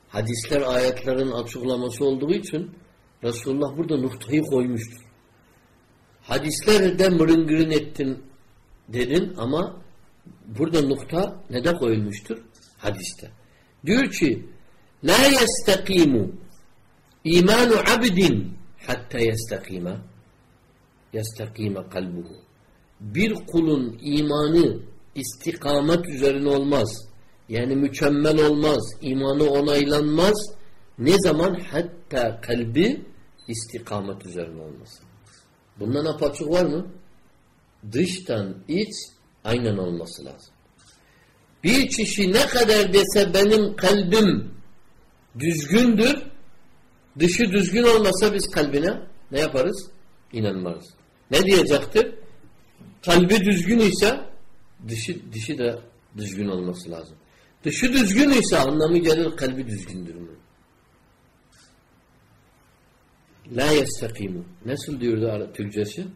Hadisler ayetlerin açıklaması olduğu için Resulullah burada noktayı koymuştur. Hadisleri de mırıngırın ettin dedin ama burada nokta nede koyulmuştur? Hadiste. Diyor ki La yestakimu imanu abdin hatta yestakime yestakime kalbuhu. Bir kulun imanı istikamet üzerine olmaz. Yani mükemmel olmaz. imanı onaylanmaz. Ne zaman? Hatta kalbi istikamet üzerine olmaz. Bundan apaçık var mı? Dıştan iç aynen olması lazım. Bir kişi ne kadar dese benim kalbim düzgündür, dışı düzgün olmasa biz kalbine ne yaparız? İnanmarız. Ne diyecektir? Kalbi düzgün ise dışı, dışı da düzgün olması lazım. Dışı düzgün ise anlamı gelir kalbi düzgündür mü? La yestakimu. Nasıl diyordu Türkçesi?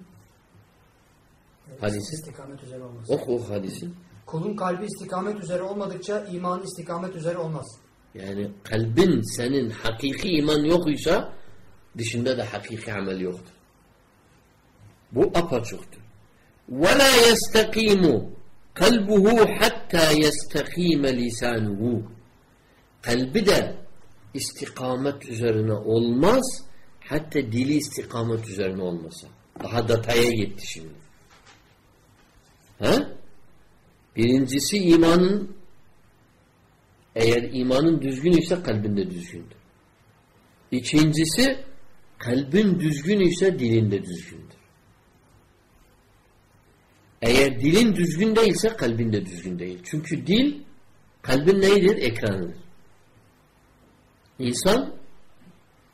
Hadisi. İstikamet üzere olmaz. Oku oku hadisi. Kulun kalbi istikamet üzere olmadıkça imanı istikamet üzere olmaz. Yani kalbin senin hakiki iman yokuysa dışında da hakiki amel yoktur. Bu apaçıktır. وَلَا يَسْتَقِيمُ kalbuhu hatta yestakime lisanuhu. Kalbi de istikamet üzerine olmaz hatta dili istikamet üzerine olmasa. Daha detaya gitti şimdi. Ha? Birincisi imanın eğer imanın düzgün ise kalbin de düzgündür. İkincisi kalbin düzgün ise dilin de düzgündür. Eğer dilin düzgün değilse kalbin de düzgün değil. Çünkü dil kalbin neydir? Ekranıdır. İnsan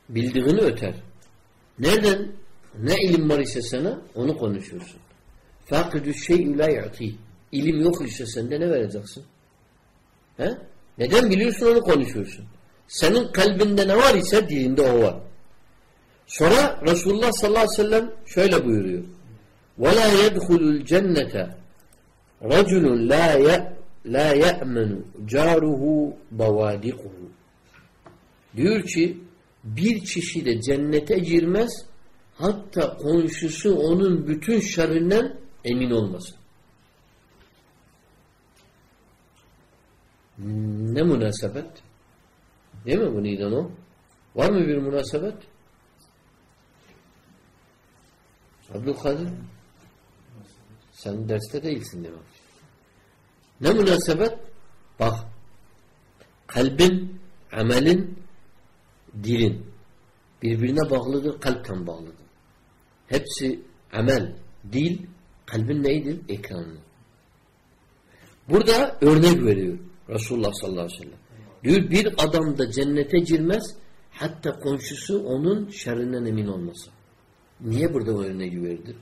bildiğini öter. Nereden ne ilim var ise sana onu konuşuyorsun. Fakidü şey'ü la yu'ti. İlim yok ise sende ne vereceksin? He? Neden biliyorsun onu konuşuyorsun? Senin kalbinde ne var ise dilinde o var. Sonra Resulullah sallallahu aleyhi ve sellem şöyle buyuruyor. وَلَا يَدْخُلُ الْجَنَّةَ رَجُلٌ لَا لَا يَأْمَنُ جَارُهُ بَوَادِقُهُ Diyor ki bir kişi de cennete girmez hatta komşusu onun bütün şerrinden emin olmasın. Ne münasebet? Değil mi bu neyden o? Var mı bir münasebet? Abdülkadir sen derste değilsin demek. Ne münasebet? Bak kalbin, amelin, dilin birbirine bağlıdır, kalpten bağlıdır. Hepsi amel, dil, kalbin neydir? Ekranı. Burada örnek veriyor Resulullah sallallahu aleyhi ve sellem. Diyor bir adam da cennete girmez hatta komşusu onun şerrinden emin olmasın. Niye burada o örneği verdi?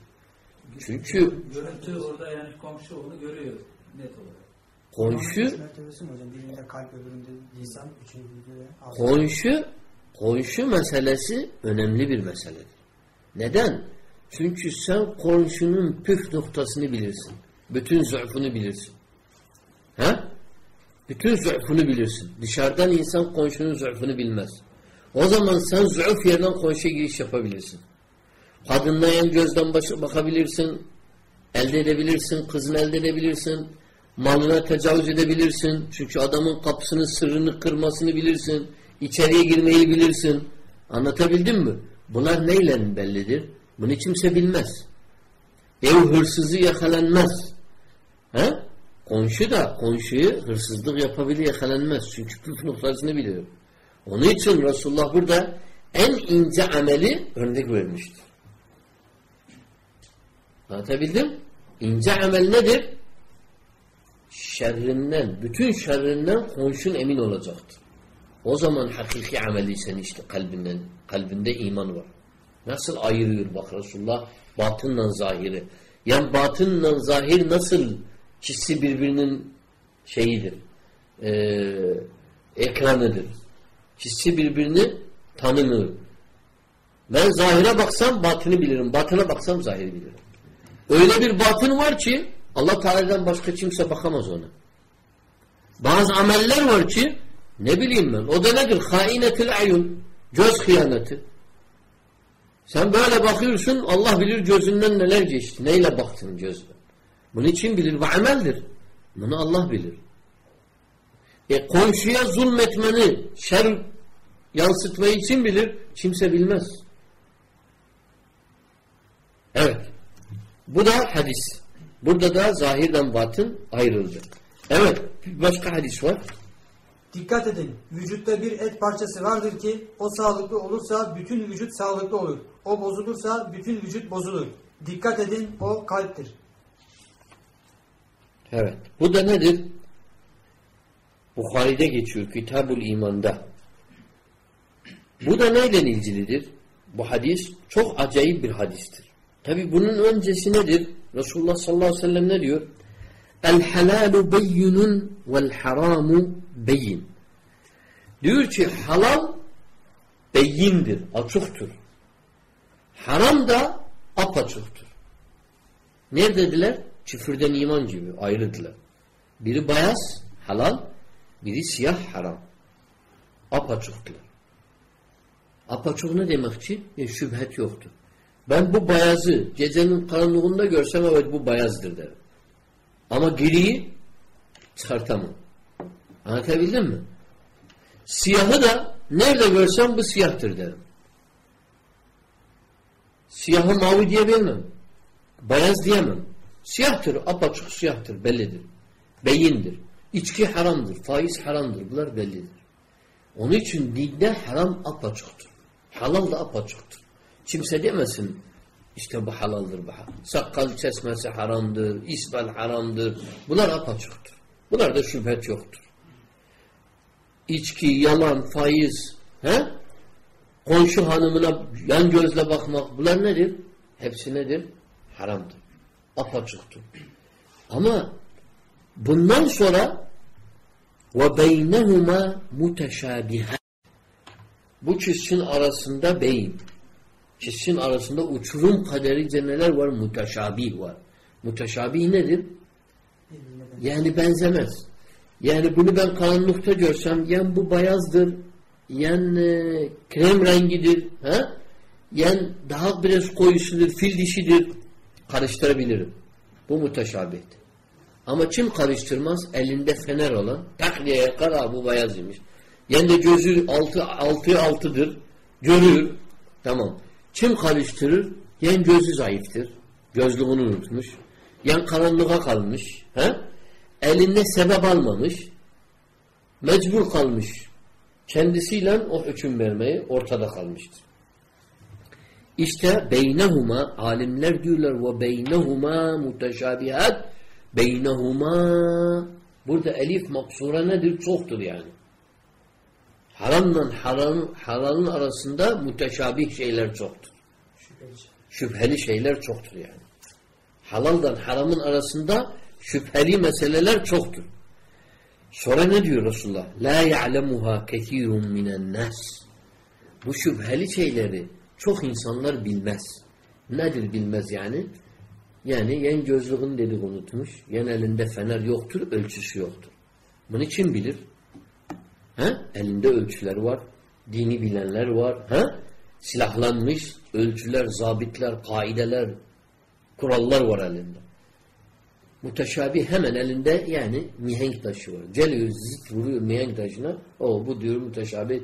Çünkü görüntü orada yani komşu onu görüyor net olarak. Komşu komşu komşu meselesi önemli bir meseledir. Neden? Çünkü sen komşunun püf noktasını bilirsin. Bütün zayıfını bilirsin. He? Bütün zayıfını bilirsin. Dışarıdan insan komşunun zayıfını bilmez. O zaman sen zayıf yerden komşuya giriş yapabilirsin. Kadınlayan gözden başı bakabilirsin. Elde edebilirsin. Kızını elde edebilirsin. Malına tecavüz edebilirsin. Çünkü adamın kapısının sırrını kırmasını bilirsin. İçeriye girmeyi bilirsin. Anlatabildim mi? Bunlar neyle bellidir? Bunu kimse bilmez. Ev hırsızı yakalanmaz. He? Komşu da komşuyu hırsızlık yapabilir yakalanmaz. Çünkü püf noktasını biliyor. Onun için Resulullah burada en ince ameli örnek vermiştir. Anlatabildim? İnce amel nedir? Şerrinden, bütün şerrinden komşun emin olacaktır. O zaman hakiki ameli sen işte kalbinden, kalbinde iman var. Nasıl ayırıyor bak Resulullah batınla zahiri. Yani batınla zahir nasıl ikisi birbirinin şeyidir. E, ekranıdır. İkisi birbirini tanımıyor. Ben zahire baksam batını bilirim. Batına baksam zahiri bilirim. Öyle bir batın var ki Allah Teala'dan başka kimse bakamaz ona. Bazı ameller var ki ne bileyim ben. O da nedir? Hainetül ayun. Göz hıyaneti. Sen böyle bakıyorsun Allah bilir gözünden neler geçti. Neyle baktın gözden. Bunun için bilir. Bu ameldir. Bunu Allah bilir. E komşuya zulmetmeni, şer yansıtmayı için bilir. Kimse bilmez. Evet. Bu da hadis. Burada da zahirden batın ayrıldı. Evet. Başka hadis var. Dikkat edin. Vücutta bir et parçası vardır ki o sağlıklı olursa bütün vücut sağlıklı olur. O bozulursa bütün vücut bozulur. Dikkat edin o kalptir. Evet. Bu da nedir? Bukhari'de geçiyor. Kitabul İman'da. Bu da neyle ilgilidir? Bu hadis çok acayip bir hadistir. Tabi bunun öncesi nedir? Resulullah sallallahu aleyhi ve sellem ne diyor? El halalu beyyinun vel haramu beyin. Diyor ki halal beyindir, açıktır. Haram da apaçıktır. Nerededirler? Küfürden iman gibi ayrıdılar. Biri beyaz, halal, biri siyah, haram. Apaçıktılar. Apaçık ne demek ki? E, şüphet yoktur. Ben bu bayazı gecenin karanlığında görsem evet bu bayazdır derim. Ama giriyi çıkartamam. Anlatabildim mi? Siyahı da nerede görsem bu siyahtır derim. Siyahı mavi diyebilmem. Beyaz diyemem. Siyahtır, apaçık siyahtır, bellidir. Beyindir. İçki haramdır, faiz haramdır. Bunlar bellidir. Onun için dinde haram apaçıktır. Halal da apaçıktır. Kimse demesin işte bu halaldır bu. Sakal kesmesi haramdır, isbal haramdır. Bunlar apaçıktır. Bunlarda şüphet yoktur. İçki, yalan, faiz, he? komşu hanımına yan gözle bakmak bunlar nedir? Hepsi nedir? Haramdır. Apaçıktır. Ama bundan sonra ve beynehuma muteşabihat bu çizgin arasında beyin çizgin arasında uçurum kaderice neler var? Muteşabih var. Muteşabih nedir? Yani benzemez. Yani bunu ben karanlıkta görsem yan bu beyazdır, yan e, krem rengidir, ha? yan daha biraz koyusudur, fil dişidir. Karıştırabilirim. Bu muteşabihtir. Ama kim karıştırmaz? Elinde fener olan takliye yakar bu beyaz imiş. Yani gözü altı, altı altıdır. Görür. Tamam. Kim karıştırır? Yen gözü zayıftır. Gözlüğünü unutmuş. Yan karanlığa kalmış. He? Elinde sebep almamış. Mecbur kalmış. Kendisiyle o hüküm vermeyi ortada kalmıştır. İşte beynehuma alimler diyorlar ve beynehuma muteşabihat beynehuma burada elif maksura nedir? Çoktur yani. Haramla haram, halalın arasında müteşabih şeyler çoktur. Şüpheli şeyler çoktur yani. Halaldan haramın arasında şüpheli meseleler çoktur. Sonra ne diyor Resulullah? La ya'lemuha kethirun minen nas. Bu şüpheli şeyleri çok insanlar bilmez. Nedir bilmez yani? Yani yen gözlüğünü dedik unutmuş, yen elinde fener yoktur, ölçüsü yoktur. Bunu kim bilir? He? Elinde ölçüler var. Dini bilenler var. He? Silahlanmış ölçüler, zabitler, kaideler, kurallar var elinde. Muteşabih hemen elinde yani mihenk taşı var. Geliyor zıt vuruyor mihenk taşına. O bu diyor muteşabih.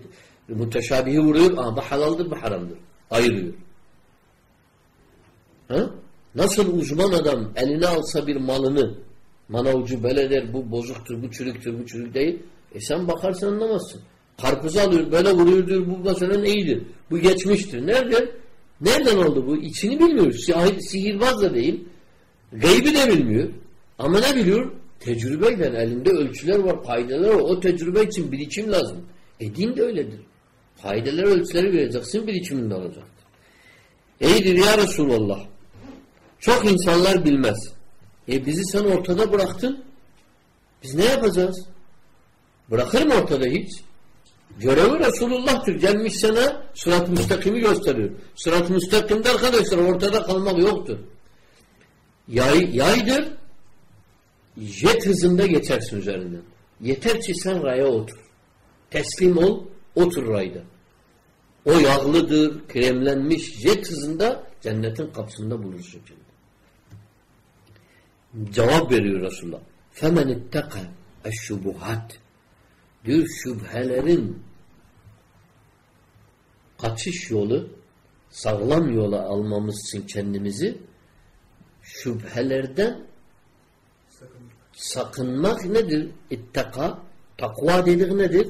Muteşabihi vuruyor. Aa, bu halaldır bu haramdır. Ayırıyor. Ha? Nasıl uzman adam eline alsa bir malını manavcı böyle der bu bozuktur, bu çürüktür, bu çürük değil. E sen bakarsan anlamazsın. Karpuzu alıyor böyle vuruyor diyor bu mesela iyidir. Bu geçmiştir. Nereden? Nereden oldu bu? İçini bilmiyoruz. Sihir, sihirbaz da değil. Gaybi de bilmiyor. Ama ne biliyor? Tecrübeyle elinde ölçüler var, kaideler var. O tecrübe için birikim lazım. E din de öyledir. Kaideler ölçüleri vereceksin, birikiminde olacaktır. Eydir ya Resulallah. Çok insanlar bilmez. E bizi sen ortada bıraktın. Biz ne yapacağız? Bırakır mı ortada hiç? Görevi Resulullah'tır. Gelmiş sana sırat-ı müstakimi gösteriyor. Sırat-ı müstakimde arkadaşlar ortada kalmak yoktur. Yay, yaydır. Jet hızında geçersin üzerinden. Yeter ki sen raya otur. Teslim ol, otur rayda. O yağlıdır, kremlenmiş jet hızında cennetin kapısında bulursun kendini. Cevap veriyor Resulullah. فَمَنِ اتَّقَى الشُّبُهَاتِ Diyor şüphelerin kaçış yolu sağlam yola almamız için kendimizi şüphelerden sakınmak nedir? İttaka, takva dedik nedir?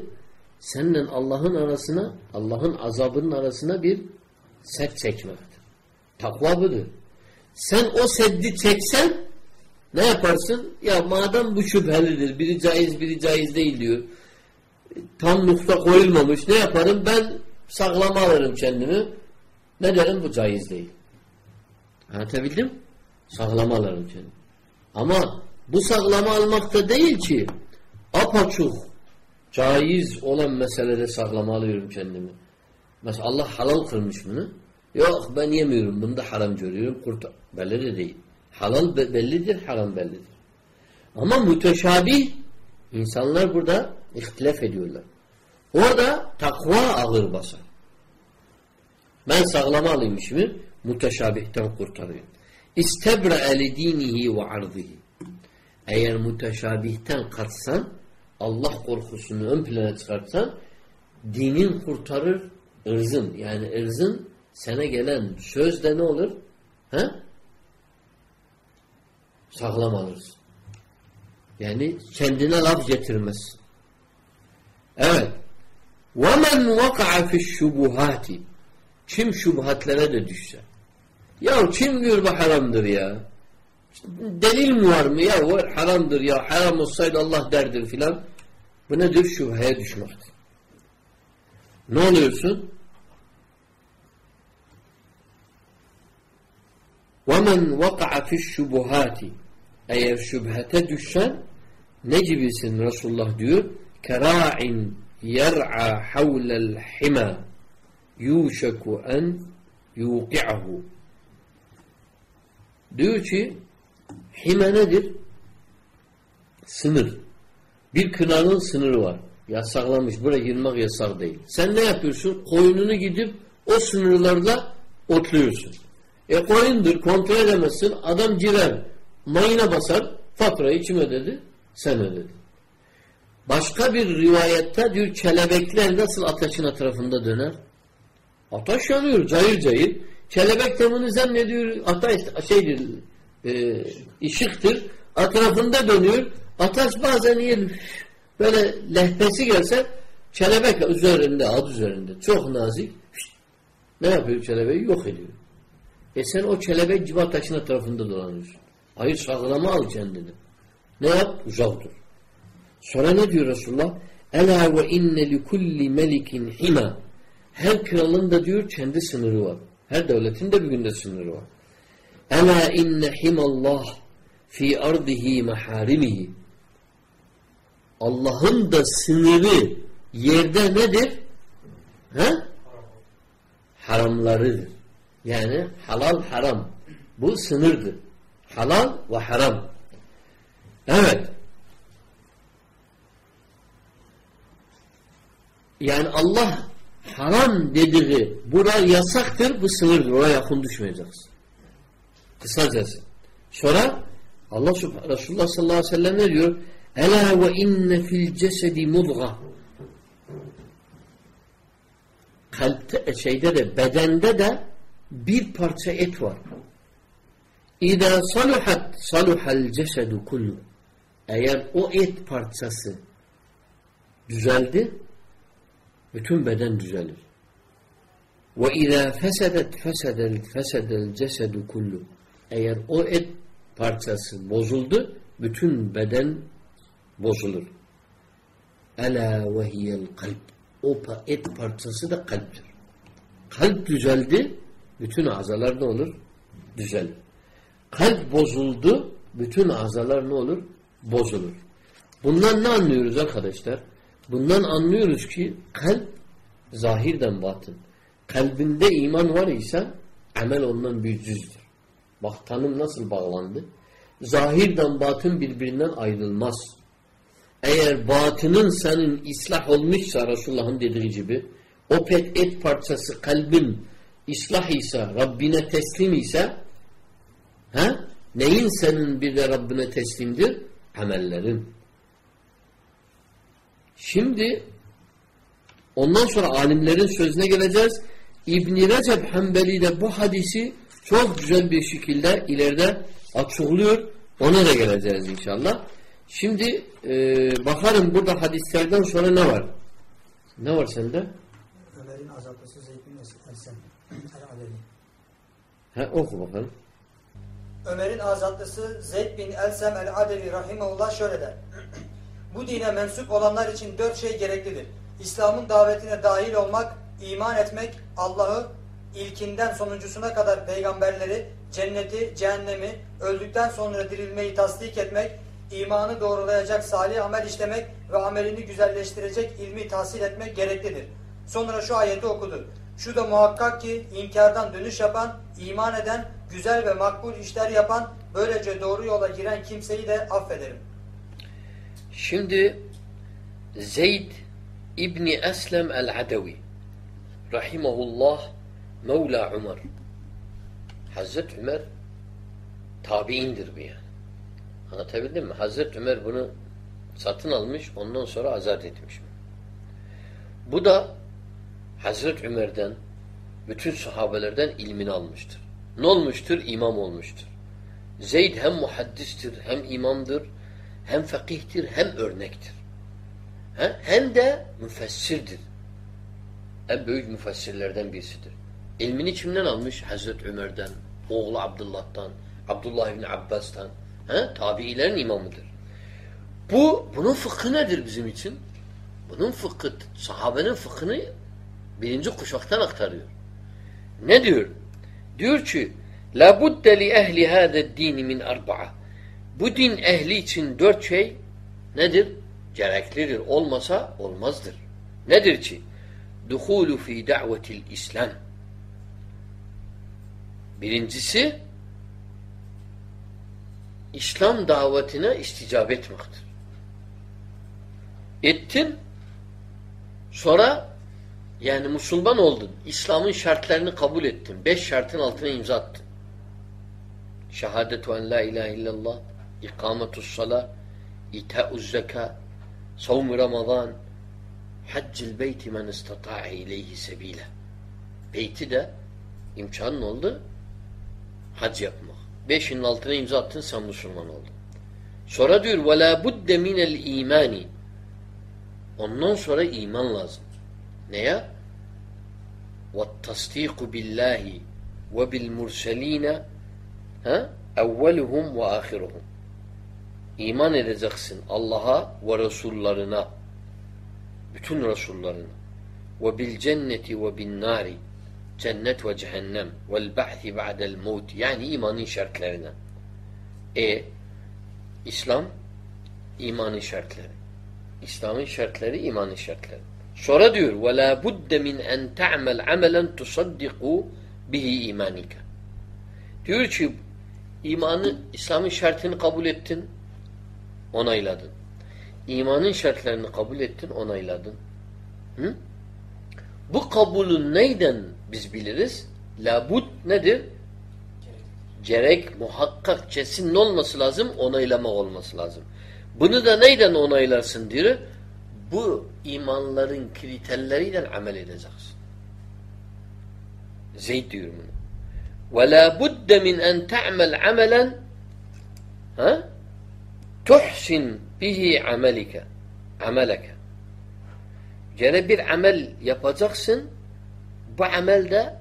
Seninle Allah'ın arasına, Allah'ın azabının arasına bir set çekmektir. Takva budur. Sen o seddi çeksen ne yaparsın? Ya madem bu şüphelidir, biri caiz, biri caiz değil diyor. Tam nokta koyulmamış. Ne yaparım? Ben saklama alırım kendimi. Ne derim? Bu caiz değil. Anlatabildim? Saklama alırım kendimi. Ama bu saklama almakta değil ki apaçuk caiz olan meselede saklama alıyorum kendimi. Mesela Allah halal kılmış bunu. Yok ben yemiyorum. Bunu da haram görüyorum. Kurtar. Belli de değil. Halal bellidir, haram bellidir. Ama müteşabih insanlar burada ihtilaf ediyorlar. Orada takva ağır basar. Ben sağlama alayım işimi müteşabihten kurtarıyorum. İstebre li dinihi ve ardihi. Eğer müteşabihten kaçsan Allah korkusunu ön plana çıkartsan dinin kurtarır ırzın. Yani ırzın sana gelen sözde ne olur? He? Sağlam alırsın. Yani kendine laf getirmez. Evet. وَمَنْ وَقَعَ فِي الشُّبُهَاتِ Kim şubhatlere de düşse. Ya kim diyor bu haramdır ya? Delil mi var mı ya? O haramdır ya. Haram olsaydı Allah derdir filan. Bu nedir? şüpheye düşmektir. Ne oluyorsun? وَمَنْ وَقَعَ فِي الشُّبُهَاتِ Eğer şübhete düşsen ne gibisin Resulullah diyor? كَرَاعٍ يَرْعَى حَوْلَ الْحِمَى يُوشَكُ أَنْ يُوْقِعَهُ Diyor ki hime nedir? Sınır. Bir kınanın sınırı var. Yasaklamış. Buraya girmek yasak değil. Sen ne yapıyorsun? Koyununu gidip o sınırlarla otluyorsun. E koyundur. Kontrol edemezsin. Adam girer. Mayına basar. Faturayı kim ödedi? Sen ödedin. Başka bir rivayette diyor kelebekler nasıl ateşin etrafında döner? Ateş yanıyor cayır cayır. Kelebek de bunu zannediyor ateş şeydir e, ışıktır. Etrafında dönüyor. Ateş bazen yer böyle lehpesi gelse kelebek üzerinde ad üzerinde çok nazik ne yapıyor kelebeği? Yok ediyor. E sen o kelebek gibi ateşin etrafında dolanıyorsun. Hayır saklama al kendini. Ne yap? Uzak dur. Sonra ne diyor Resulullah? Ela ve inne li kulli melikin hima. Her kralın da diyor kendi sınırı var. Her devletin de bir günde sınırı var. Ela inne himallah fi ardihi maharimihi. Allah'ın da sınırı yerde nedir? He? Haramlarıdır. Yani halal haram. Bu sınırdır. Halal ve haram. Evet. Yani Allah haram dediği bura yasaktır, bu sınırdır. Oraya yakın düşmeyeceksin. Kısacası. Sonra Allah Resulullah sallallahu aleyhi ve sellem ne diyor? Ela ve inne fil cesedi mudga. Kalpte, şeyde de bedende de bir parça et var. İza saluhat saluhal cesedu kullu. Eğer o et parçası düzeldi, Bütün beden düzelir. Ve izâ fesedet fesedel fesedel cesedu kullu. Eğer o et parçası bozuldu, bütün beden bozulur. Ela ve hiyel kalp. O et parçası da kalptir. Kalp düzeldi, bütün azalar ne olur? Düzelir. Kalp bozuldu, bütün azalar ne olur? Bozulur. Bundan ne anlıyoruz arkadaşlar? Bundan anlıyoruz ki kalp zahirden batın. Kalbinde iman var ise amel ondan bir cüzdür. Bak tanım nasıl bağlandı? Zahirden batın birbirinden ayrılmaz. Eğer batının senin islah olmuşsa Resulullah'ın dediği gibi o pet et parçası kalbin islah ise Rabbine teslim ise ha? neyin senin bir de Rabbine teslimdir? Amellerin. Şimdi ondan sonra alimlerin sözüne geleceğiz. İbn-i Recep Hanbeli de bu hadisi çok güzel bir şekilde ileride açıklıyor. Ona da geleceğiz inşallah. Şimdi e, bakalım burada hadislerden sonra ne var? Ne var sende? Ömer'in azaplısı Zeyd bin Ensem. El-Adeli. Ha, oku bakalım. Ömer'in azatlısı Zeyd bin Elsem el-Adeli rahimahullah şöyle der. Bu dine mensup olanlar için dört şey gereklidir. İslam'ın davetine dahil olmak, iman etmek, Allah'ı ilkinden sonuncusuna kadar peygamberleri, cenneti, cehennemi, öldükten sonra dirilmeyi tasdik etmek, imanı doğrulayacak salih amel işlemek ve amelini güzelleştirecek ilmi tahsil etmek gereklidir. Sonra şu ayeti okudu. Şu da muhakkak ki inkardan dönüş yapan, iman eden, güzel ve makbul işler yapan, böylece doğru yola giren kimseyi de affederim. Şimdi Zeyd İbni Eslem el-Adavi Rahimahullah Mevla Ömer Hazreti Ömer tabiindir bu yani. Anlatabildim mi? Hazreti Ömer bunu satın almış, ondan sonra azat etmiş. Bu da Hazreti Ömer'den bütün sahabelerden ilmini almıştır. Ne olmuştur? İmam olmuştur. Zeyd hem muhaddistir, hem imamdır, hem fakihtir, hem örnektir. He? Hem de müfessirdir. En büyük müfessirlerden birisidir. İlmini kimden almış? Hazreti Ömer'den, oğlu Abdullah'tan, Abdullah İbni Abbas'tan. He? Tabiilerin imamıdır. Bu, bunun fıkhı nedir bizim için? Bunun fıkhı, sahabenin fıkhını birinci kuşaktan aktarıyor. Ne diyor? Diyor ki La budde li ehli hâde dini min arba'a Bu din ehli için dört şey nedir? Gereklidir. Olmasa olmazdır. Nedir ki? Duhulu fi da'vetil İslam. Birincisi İslam davetine isticap etmektir. Ettin sonra yani Müslüman oldun. İslam'ın şartlarını kabul ettin. Beş şartın altına imza attın. Şehadetu en la ilahe illallah, ikametus salah, ita'uz zeka, savm ramazan, haccil beyti men istata'a ileyhi sebile. Beyti de imkanın oldu hac yapmak. Beşinin altına imza attın sen Müslüman oldun. Sonra diyor وَلَا بُدَّ مِنَ الْا۪يمَانِ Ondan sonra iman lazım. Neye? وَالتَّصْدِيقُ بِاللّٰهِ وَبِالْمُرْسَل۪ينَ اَوَّلُهُمْ وَآخِرُهُمْ İman edeceksin Allah'a ve Resullarına. Bütün Resullarına. وَبِالْجَنَّةِ وَبِالنَّارِ Cennet ve cehennem vel ba'thi ba'del mevt yani imanın şartlarına. E İslam imanın şartları. İslam'ın şartları imanın şartları. Sonra diyor ve la budde min en ta'mel amelen tusaddiqu bihi imanika. Diyor ki imanı İslam'ın şartını kabul ettin onayladın. İmanın şartlarını kabul ettin onayladın. Hı? Bu kabulün neyden biz biliriz? Labud nedir? Gerek, muhakkak, kesin ne olması lazım? Onaylama olması lazım. Bunu da neyden onaylarsın diyor? Bu imanların kriterleriyle amel edeceksin. Zeyd diyor bunu. وَلَا بُدَّ مِنْ اَنْ تَعْمَلْ عَمَلًا تُحْسِنْ بِهِ عَمَلِكَ عَمَلَكَ Gene bir amel yapacaksın. bu amel de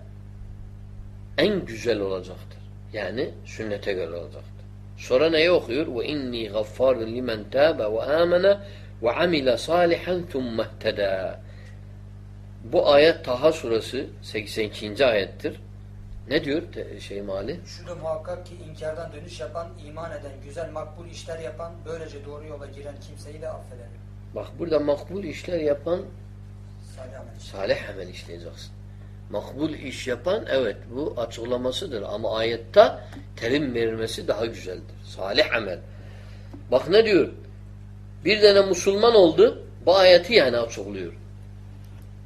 en güzel olacaktır. Yani sünnete göre olacaktır. Sonra neyi okuyor? Ve inni gaffarun limen tabe ve amene ve amile salihan thumma ihteda. Bu ayet Taha suresi 82. ayettir. Ne diyor şey mali? Şu da muhakkak ki inkardan dönüş yapan, iman eden, güzel makbul işler yapan, böylece doğru yola giren kimseyi de affeder. Bak burada makbul işler yapan Salih amel salih amel işleyeceksin. Makbul iş yapan evet bu açıklamasıdır ama ayette terim verilmesi daha güzeldir. Salih amel. Bak ne diyor? Bir tane Müslüman oldu. Bu ayeti yani açıklıyor.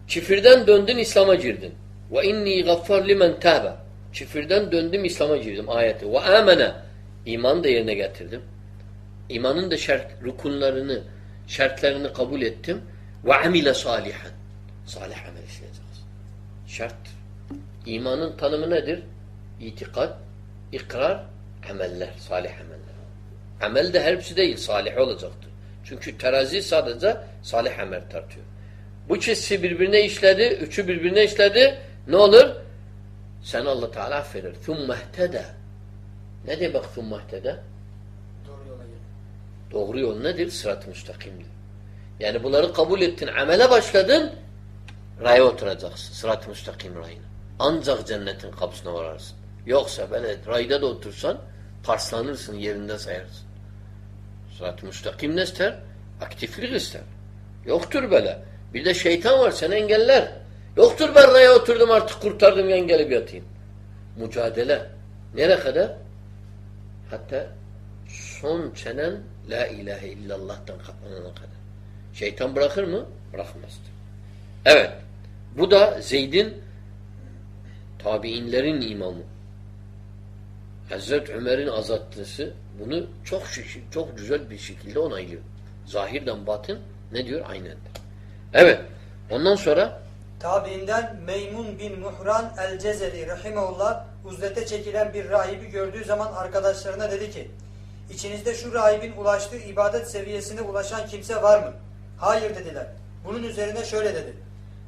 Çifirden döndün İslam'a girdin. Ve inni gaffar limen tabe. Çifirden döndüm İslam'a girdim ayeti. Ve amene. İman da yerine getirdim. İmanın da şart, rukunlarını, şartlarını kabul ettim. Ve amile salihan. Salih amel işleyeceğiz. Şart. İmanın tanımı nedir? İtikat, ikrar, ameller, salih ameller. Amel de hepsi değil, salih olacaktır. Çünkü terazi sadece salih amel tartıyor. Bu çizgi birbirine işledi, üçü birbirine işledi. Ne olur? Sen Allah Teala affeder. Thummehtede. Ne demek thummehtede? Doğru yola. Doğru yol nedir? Sırat-ı müstakimdir. Yani bunları kabul ettin, amele başladın, raya oturacaksın. Sırat-ı müstakim rayına. Ancak cennetin kapısına vararsın. Yoksa böyle rayda da otursan parslanırsın, yerinde sayarsın. Sırat-ı müstakim ne ister? Aktiflik ister. Yoktur böyle. Bir de şeytan var seni engeller. Yoktur ben raya oturdum artık kurtardım yan gelip yatayım. Mücadele. Nereye kadar? Hatta son çenen La ilahe illallah'tan kapanana kadar. Şeytan bırakır mı? Bırakmazdır. Evet. Bu da Zeyd'in tabiinlerin imamı. Hazreti Ömer'in azatlısı bunu çok çok güzel bir şekilde onaylıyor. Zahirden batın ne diyor? Aynendir. Evet. Ondan sonra Tabiinden Meymun bin Muhran el-Cezeri rahimeullah uzlete çekilen bir rahibi gördüğü zaman arkadaşlarına dedi ki İçinizde şu rahibin ulaştığı ibadet seviyesine ulaşan kimse var mı? Hayır dediler. Bunun üzerine şöyle dedi.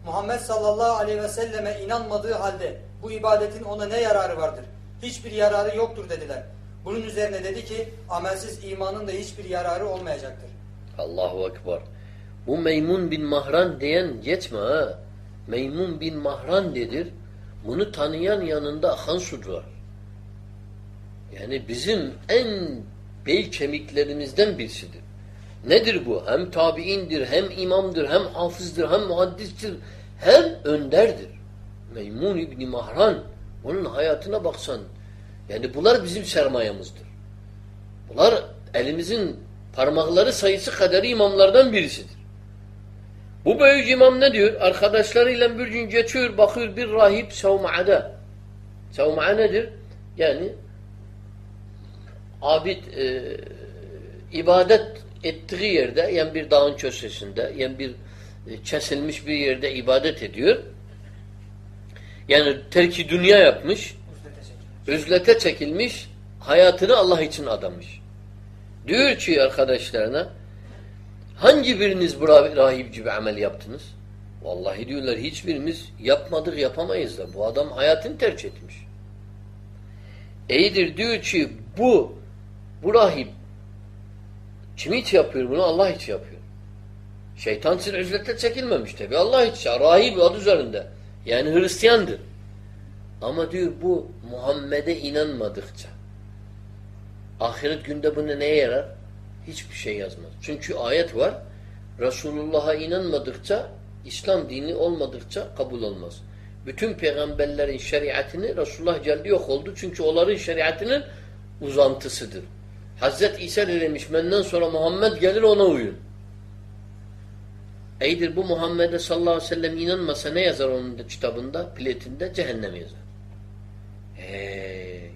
Muhammed sallallahu aleyhi ve selleme inanmadığı halde bu ibadetin ona ne yararı vardır? Hiçbir yararı yoktur dediler. Bunun üzerine dedi ki amelsiz imanın da hiçbir yararı olmayacaktır. Allahu Ekber. Bu Meymun bin Mahran diyen geçme ha. Meymun bin Mahran dedir. Bunu tanıyan yanında akan sudur. Yani bizim en bel kemiklerimizden birisidir. Nedir bu? Hem tabiindir, hem imamdır, hem hafızdır, hem muhaddistir, hem önderdir. Meymun İbni Mahran. Onun hayatına baksan. Yani bunlar bizim sermayemizdir. Bunlar elimizin parmakları sayısı kadar imamlardan birisidir. Bu büyük imam ne diyor? Arkadaşlarıyla bir gün geçiyor, bakıyor bir rahip savma'ada. Savma'a nedir? Yani abid e, ibadet ettiği yerde yani bir dağın köşesinde yani bir e, kesilmiş bir yerde ibadet ediyor. Yani terki dünya yapmış, özlete çekilmiş, hayatını Allah için adamış. Diyor ki arkadaşlarına hangi biriniz bu rah- rahip gibi amel yaptınız? Vallahi diyorlar hiçbirimiz yapmadık yapamayız da. Bu adam hayatını tercih etmiş. İyidir diyor ki bu bu rahip kim için yapıyor bunu? Allah için yapıyor. Şeytan için üzlete çekilmemiş tabi. Allah için. Rahip adı üzerinde. Yani Hristiyandır. Ama diyor bu Muhammed'e inanmadıkça ahiret günde bunu neye yarar? Hiçbir şey yazmaz. Çünkü ayet var. Resulullah'a inanmadıkça İslam dini olmadıkça kabul olmaz. Bütün peygamberlerin şeriatını Resulullah geldi yok oldu. Çünkü onların şeriatının uzantısıdır. Hazret İsa ne demiş? Benden sonra Muhammed gelir ona uyun. Eydir bu Muhammed'e sallallahu aleyhi ve sellem inanmasa ne yazar onun da kitabında, platinde? Cehennem yazar. Hey,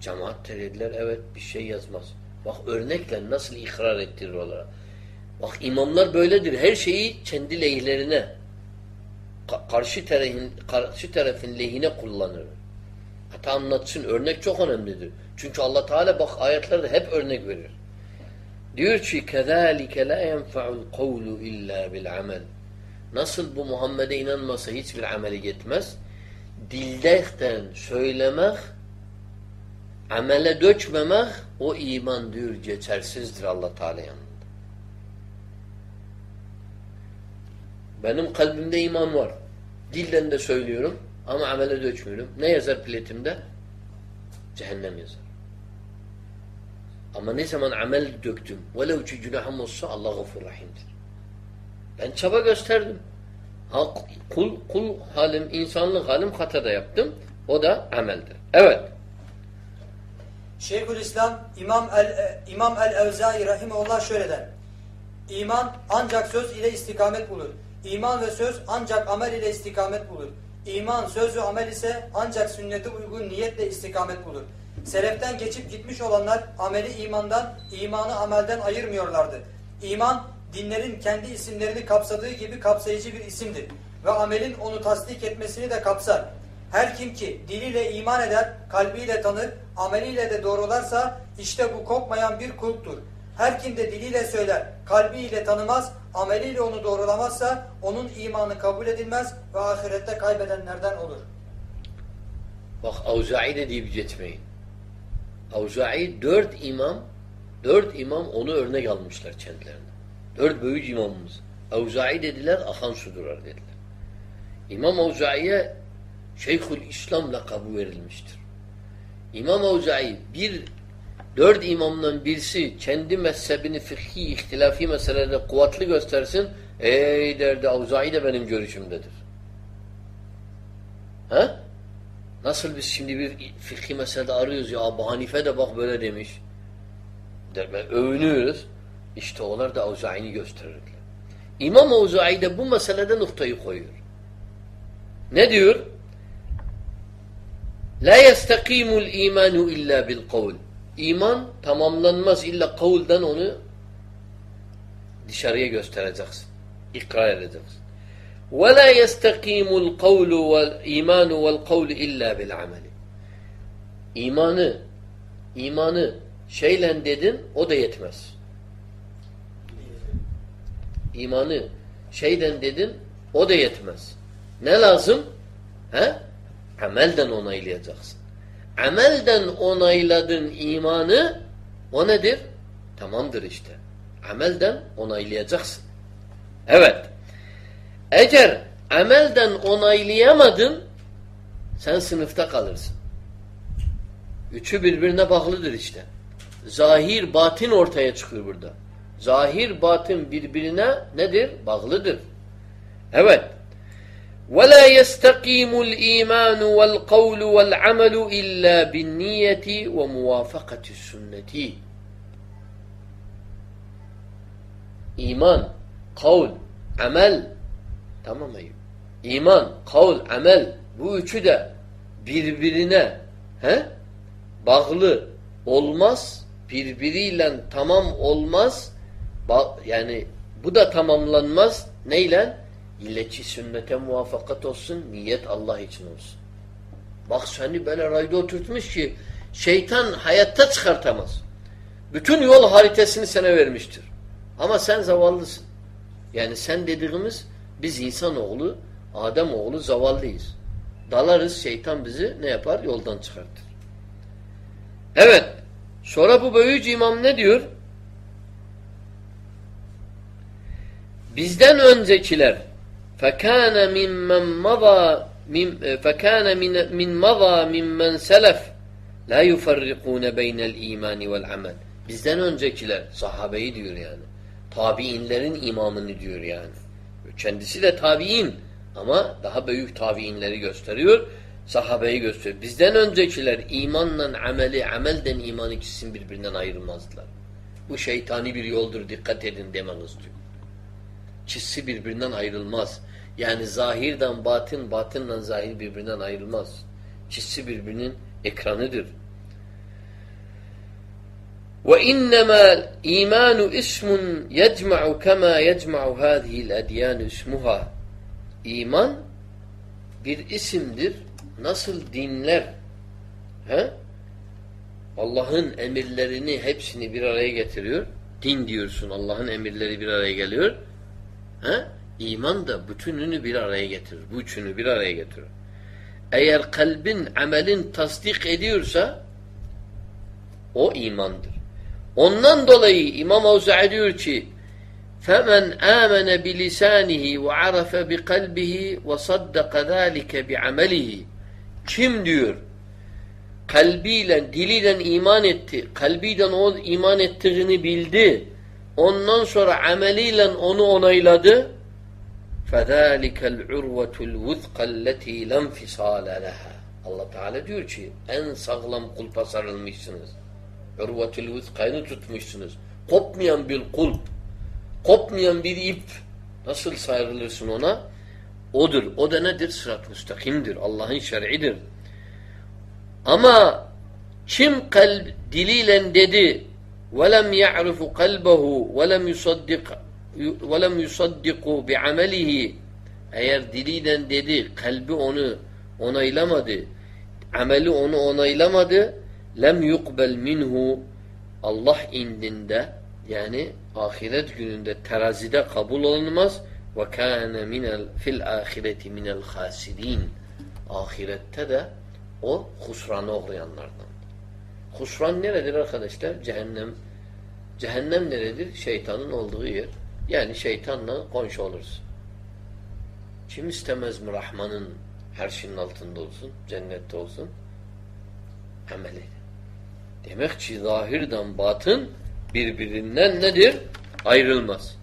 cemaat dediler evet bir şey yazmaz. Bak örnekle nasıl ikrar ettirir onlara. Bak imamlar böyledir. Her şeyi kendi lehlerine ka- karşı tarafın, karşı tarafın lehine kullanır. Hatta anlatsın. Örnek çok önemlidir. Çünkü Allah Teala bak ayetlerde hep örnek verir. Diyor ki كَذَٰلِكَ لَا يَنْفَعُ الْقَوْلُ اِلَّا بِالْعَمَلِ nasıl bu Muhammed'e inanmasa hiçbir ameli gitmez. Dildeyken söylemek, amele dökmemek o iman diyor geçersizdir Allah Teala yanında. Benim kalbimde iman var. Dilden de söylüyorum ama amele dökmüyorum. Ne yazar platimde? Cehennem yazar. Ama ne zaman amel döktüm, velev ki günahım olsa Allah gafur. Ben çaba gösterdim. Ha, kul, kul halim, insanlık halim hata da yaptım. O da ameldir. Evet. Şeyhülislam İmam el e, İmam el Evzai rahimehullah şöyle der. İman ancak söz ile istikamet bulur. İman ve söz ancak amel ile istikamet bulur. İman, söz ve amel ise ancak sünnete uygun niyetle istikamet bulur. Seleften geçip gitmiş olanlar ameli imandan, imanı amelden ayırmıyorlardı. İman, dinlerin kendi isimlerini kapsadığı gibi kapsayıcı bir isimdir. Ve amelin onu tasdik etmesini de kapsar. Her kim ki diliyle iman eder, kalbiyle tanır, ameliyle de doğrularsa işte bu kopmayan bir kulptur. Her kim de diliyle söyler, kalbiyle tanımaz, ameliyle onu doğrulamazsa onun imanı kabul edilmez ve ahirette kaybedenlerden olur. Bak Avza'i de deyip geçmeyin. Avza'i dört imam dört imam onu örnek almışlar kendilerine. Dört büyük imamımız. Avza'i dediler akan su dediler. İmam Avza'iye Şeyhül İslam lakabı verilmiştir. İmam Avza'i bir dört imamdan birisi kendi mezhebini fıkhi, ihtilafi meselelerde kuvvetli göstersin. Ey derdi Avza'i de benim görüşümdedir. He? Nasıl biz şimdi bir fıkhi meselede arıyoruz ya Abu Hanife de bak böyle demiş. Der, övünüyoruz. İşte onlar da Avza'i'ni gösterirler. İmam Avza'i de bu meselede noktayı koyuyor. Ne diyor? La yestakimul imanu illa bil kavl. İman tamamlanmaz illa kavulden onu dışarıya göstereceksin. İkrar edeceksin. Vel imanu vel kavlu illa bil ameli. İmanı imanı şeyle dedin o da yetmez. İmanı şeyden dedin o da yetmez. Ne lazım? He? Amelden onaylayacaksın. Amelden onayladın imanı o nedir? Tamamdır işte. Amelden onaylayacaksın. Evet. Eğer amelden onaylayamadın sen sınıfta kalırsın. Üçü birbirine bağlıdır işte. Zahir, batin ortaya çıkıyor burada. Zahir, batin birbirine nedir? Bağlıdır. Evet. وَلَا يَسْتَقِيمُ الْا۪يمَانُ وَالْقَوْلُ وَالْعَمَلُ اِلَّا بِالنِّيَّةِ وَمُوَافَقَةِ السُنَّةِ İman, kavl, amel tamam mı? İman, kavl, amel bu üçü de birbirine he? bağlı olmaz, birbiriyle tamam olmaz. Ba yani bu da tamamlanmaz. Neyle? İlle ki sünnete muvaffakat olsun, niyet Allah için olsun. Bak seni böyle rayda oturtmuş ki şeytan hayatta çıkartamaz. Bütün yol haritasını sana vermiştir. Ama sen zavallısın. Yani sen dediğimiz biz insanoğlu, Adem oğlu zavallıyız. Dalarız şeytan bizi ne yapar? Yoldan çıkartır. Evet. Sonra bu böyücü imam ne diyor? Bizden öncekiler فَكَانَ مِمَّنْ مَضَى فَكَانَ مِنْ مَضَى مِمَّنْ سَلَفْ لَا يُفَرِّقُونَ بَيْنَ الْا۪يمَانِ وَالْعَمَلِ Bizden öncekiler, sahabeyi diyor yani. Tabiinlerin imamını diyor yani. Kendisi de tabiin ama daha büyük tabiinleri gösteriyor. Sahabeyi gösteriyor. Bizden öncekiler imanla ameli, amelden iman ikisinin birbirinden ayrılmazdılar. Bu şeytani bir yoldur dikkat edin demeniz diyor. çizsi birbirinden ayrılmaz. Yani zahirden batın, batınla zahir birbirinden ayrılmaz. Çizsi birbirinin ekranıdır. Ve innema imanu ismun yecma'u kema yecma'u hâzihil edyan ismuha. İman bir isimdir. Nasıl dinler he? Allah'ın emirlerini hepsini bir araya getiriyor. Din diyorsun. Allah'ın emirleri bir araya geliyor. He? İman da bütününü bir araya getirir. Bu üçünü bir araya getirir. Eğer kalbin amelin tasdik ediyorsa o imandır. Ondan dolayı İmam Avza'i diyor ki فَمَنْ آمَنَ بِلِسَانِهِ وَعَرَفَ بِقَلْبِهِ وَصَدَّقَ ذَٰلِكَ بِعَمَلِهِ Kim diyor? Kalbiyle, diliyle iman etti. Kalbiyle o iman ettiğini bildi. Ondan sonra ameliyle onu onayladı. فَذَٰلِكَ الْعُرْوَةُ الْوُذْقَ الَّتِي لَنْ فِصَالَ لَهَا Allah Teala diyor ki en sağlam kulpa sarılmışsınız. Urvatul vüzkayını tutmuşsunuz. Kopmayan bir kulp, kopmayan bir ip nasıl sarılırsın ona? Odur. O da nedir? Sırat müstakimdir. Allah'ın şer'idir. Ama kim kalb diliyle dedi وَلَمْ يَعْرِفُ قَلْبَهُ وَلَمْ يُصَدِّقْ وَلَمْ يُصَدِّقُ بِعَمَلِهِ Eğer diliyle dedi, kalbi onu onaylamadı, ameli onu onaylamadı, lem yukbel minhu Allah indinde yani ahiret gününde terazide kabul olunmaz ve kâne minel fil ahireti minel hasirin ahirette de o husrana uğrayanlardan. Husran neredir arkadaşlar? Cehennem. Cehennem neredir? Şeytanın olduğu yer. Yani şeytanla komşu oluruz. Kim istemez mi Rahman'ın her şeyin altında olsun, cennette olsun? Ameli. Demek ki zahirden batın birbirinden nedir? Ayrılmaz.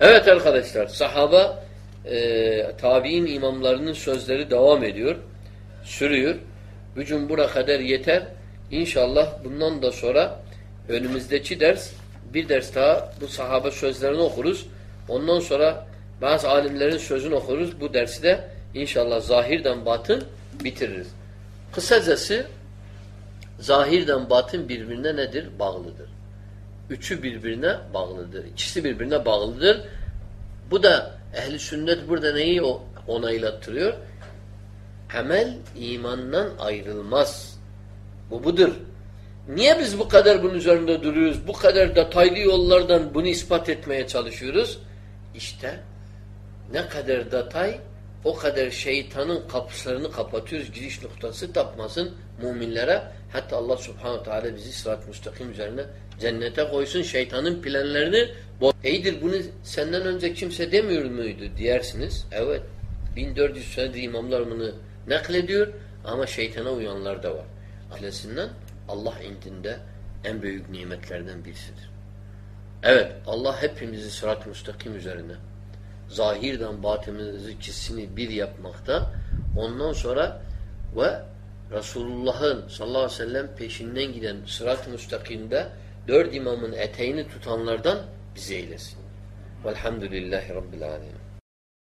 Evet arkadaşlar sahaba e, tabi'in imamlarının sözleri devam ediyor. Sürüyor. Gücüm buna kadar yeter. İnşallah bundan da sonra önümüzdeki ders bir ders daha bu sahabe sözlerini okuruz. Ondan sonra bazı alimlerin sözünü okuruz. Bu dersi de inşallah zahirden batın bitiririz. Kısacası zahirden batın birbirine nedir? Bağlıdır. Üçü birbirine bağlıdır. İkisi birbirine bağlıdır. Bu da ehli sünnet burada neyi onaylattırıyor? Amel imandan ayrılmaz. Bu budur. Niye biz bu kadar bunun üzerinde duruyoruz? Bu kadar detaylı yollardan bunu ispat etmeye çalışıyoruz? İşte ne kadar detay o kadar şeytanın kapılarını kapatıyoruz. Giriş noktası tapmasın müminlere. Hatta Allah subhanahu teala bizi sırat müstakim üzerine cennete koysun. Şeytanın planlarını Eydir bunu senden önce kimse demiyor muydu diyersiniz. Evet. 1400 senedir imamlar bunu naklediyor ama şeytana uyanlar da var. Ailesinden Allah indinde en büyük nimetlerden birisidir. Evet Allah hepimizi sırat müstakim üzerine zahirden batımızı ikisini bir yapmakta ondan sonra ve Resulullah'ın sallallahu aleyhi ve sellem peşinden giden sırat-ı müstakimde dört imamın eteğini tutanlardan bizi eylesin. Velhamdülillahi Rabbil alemin.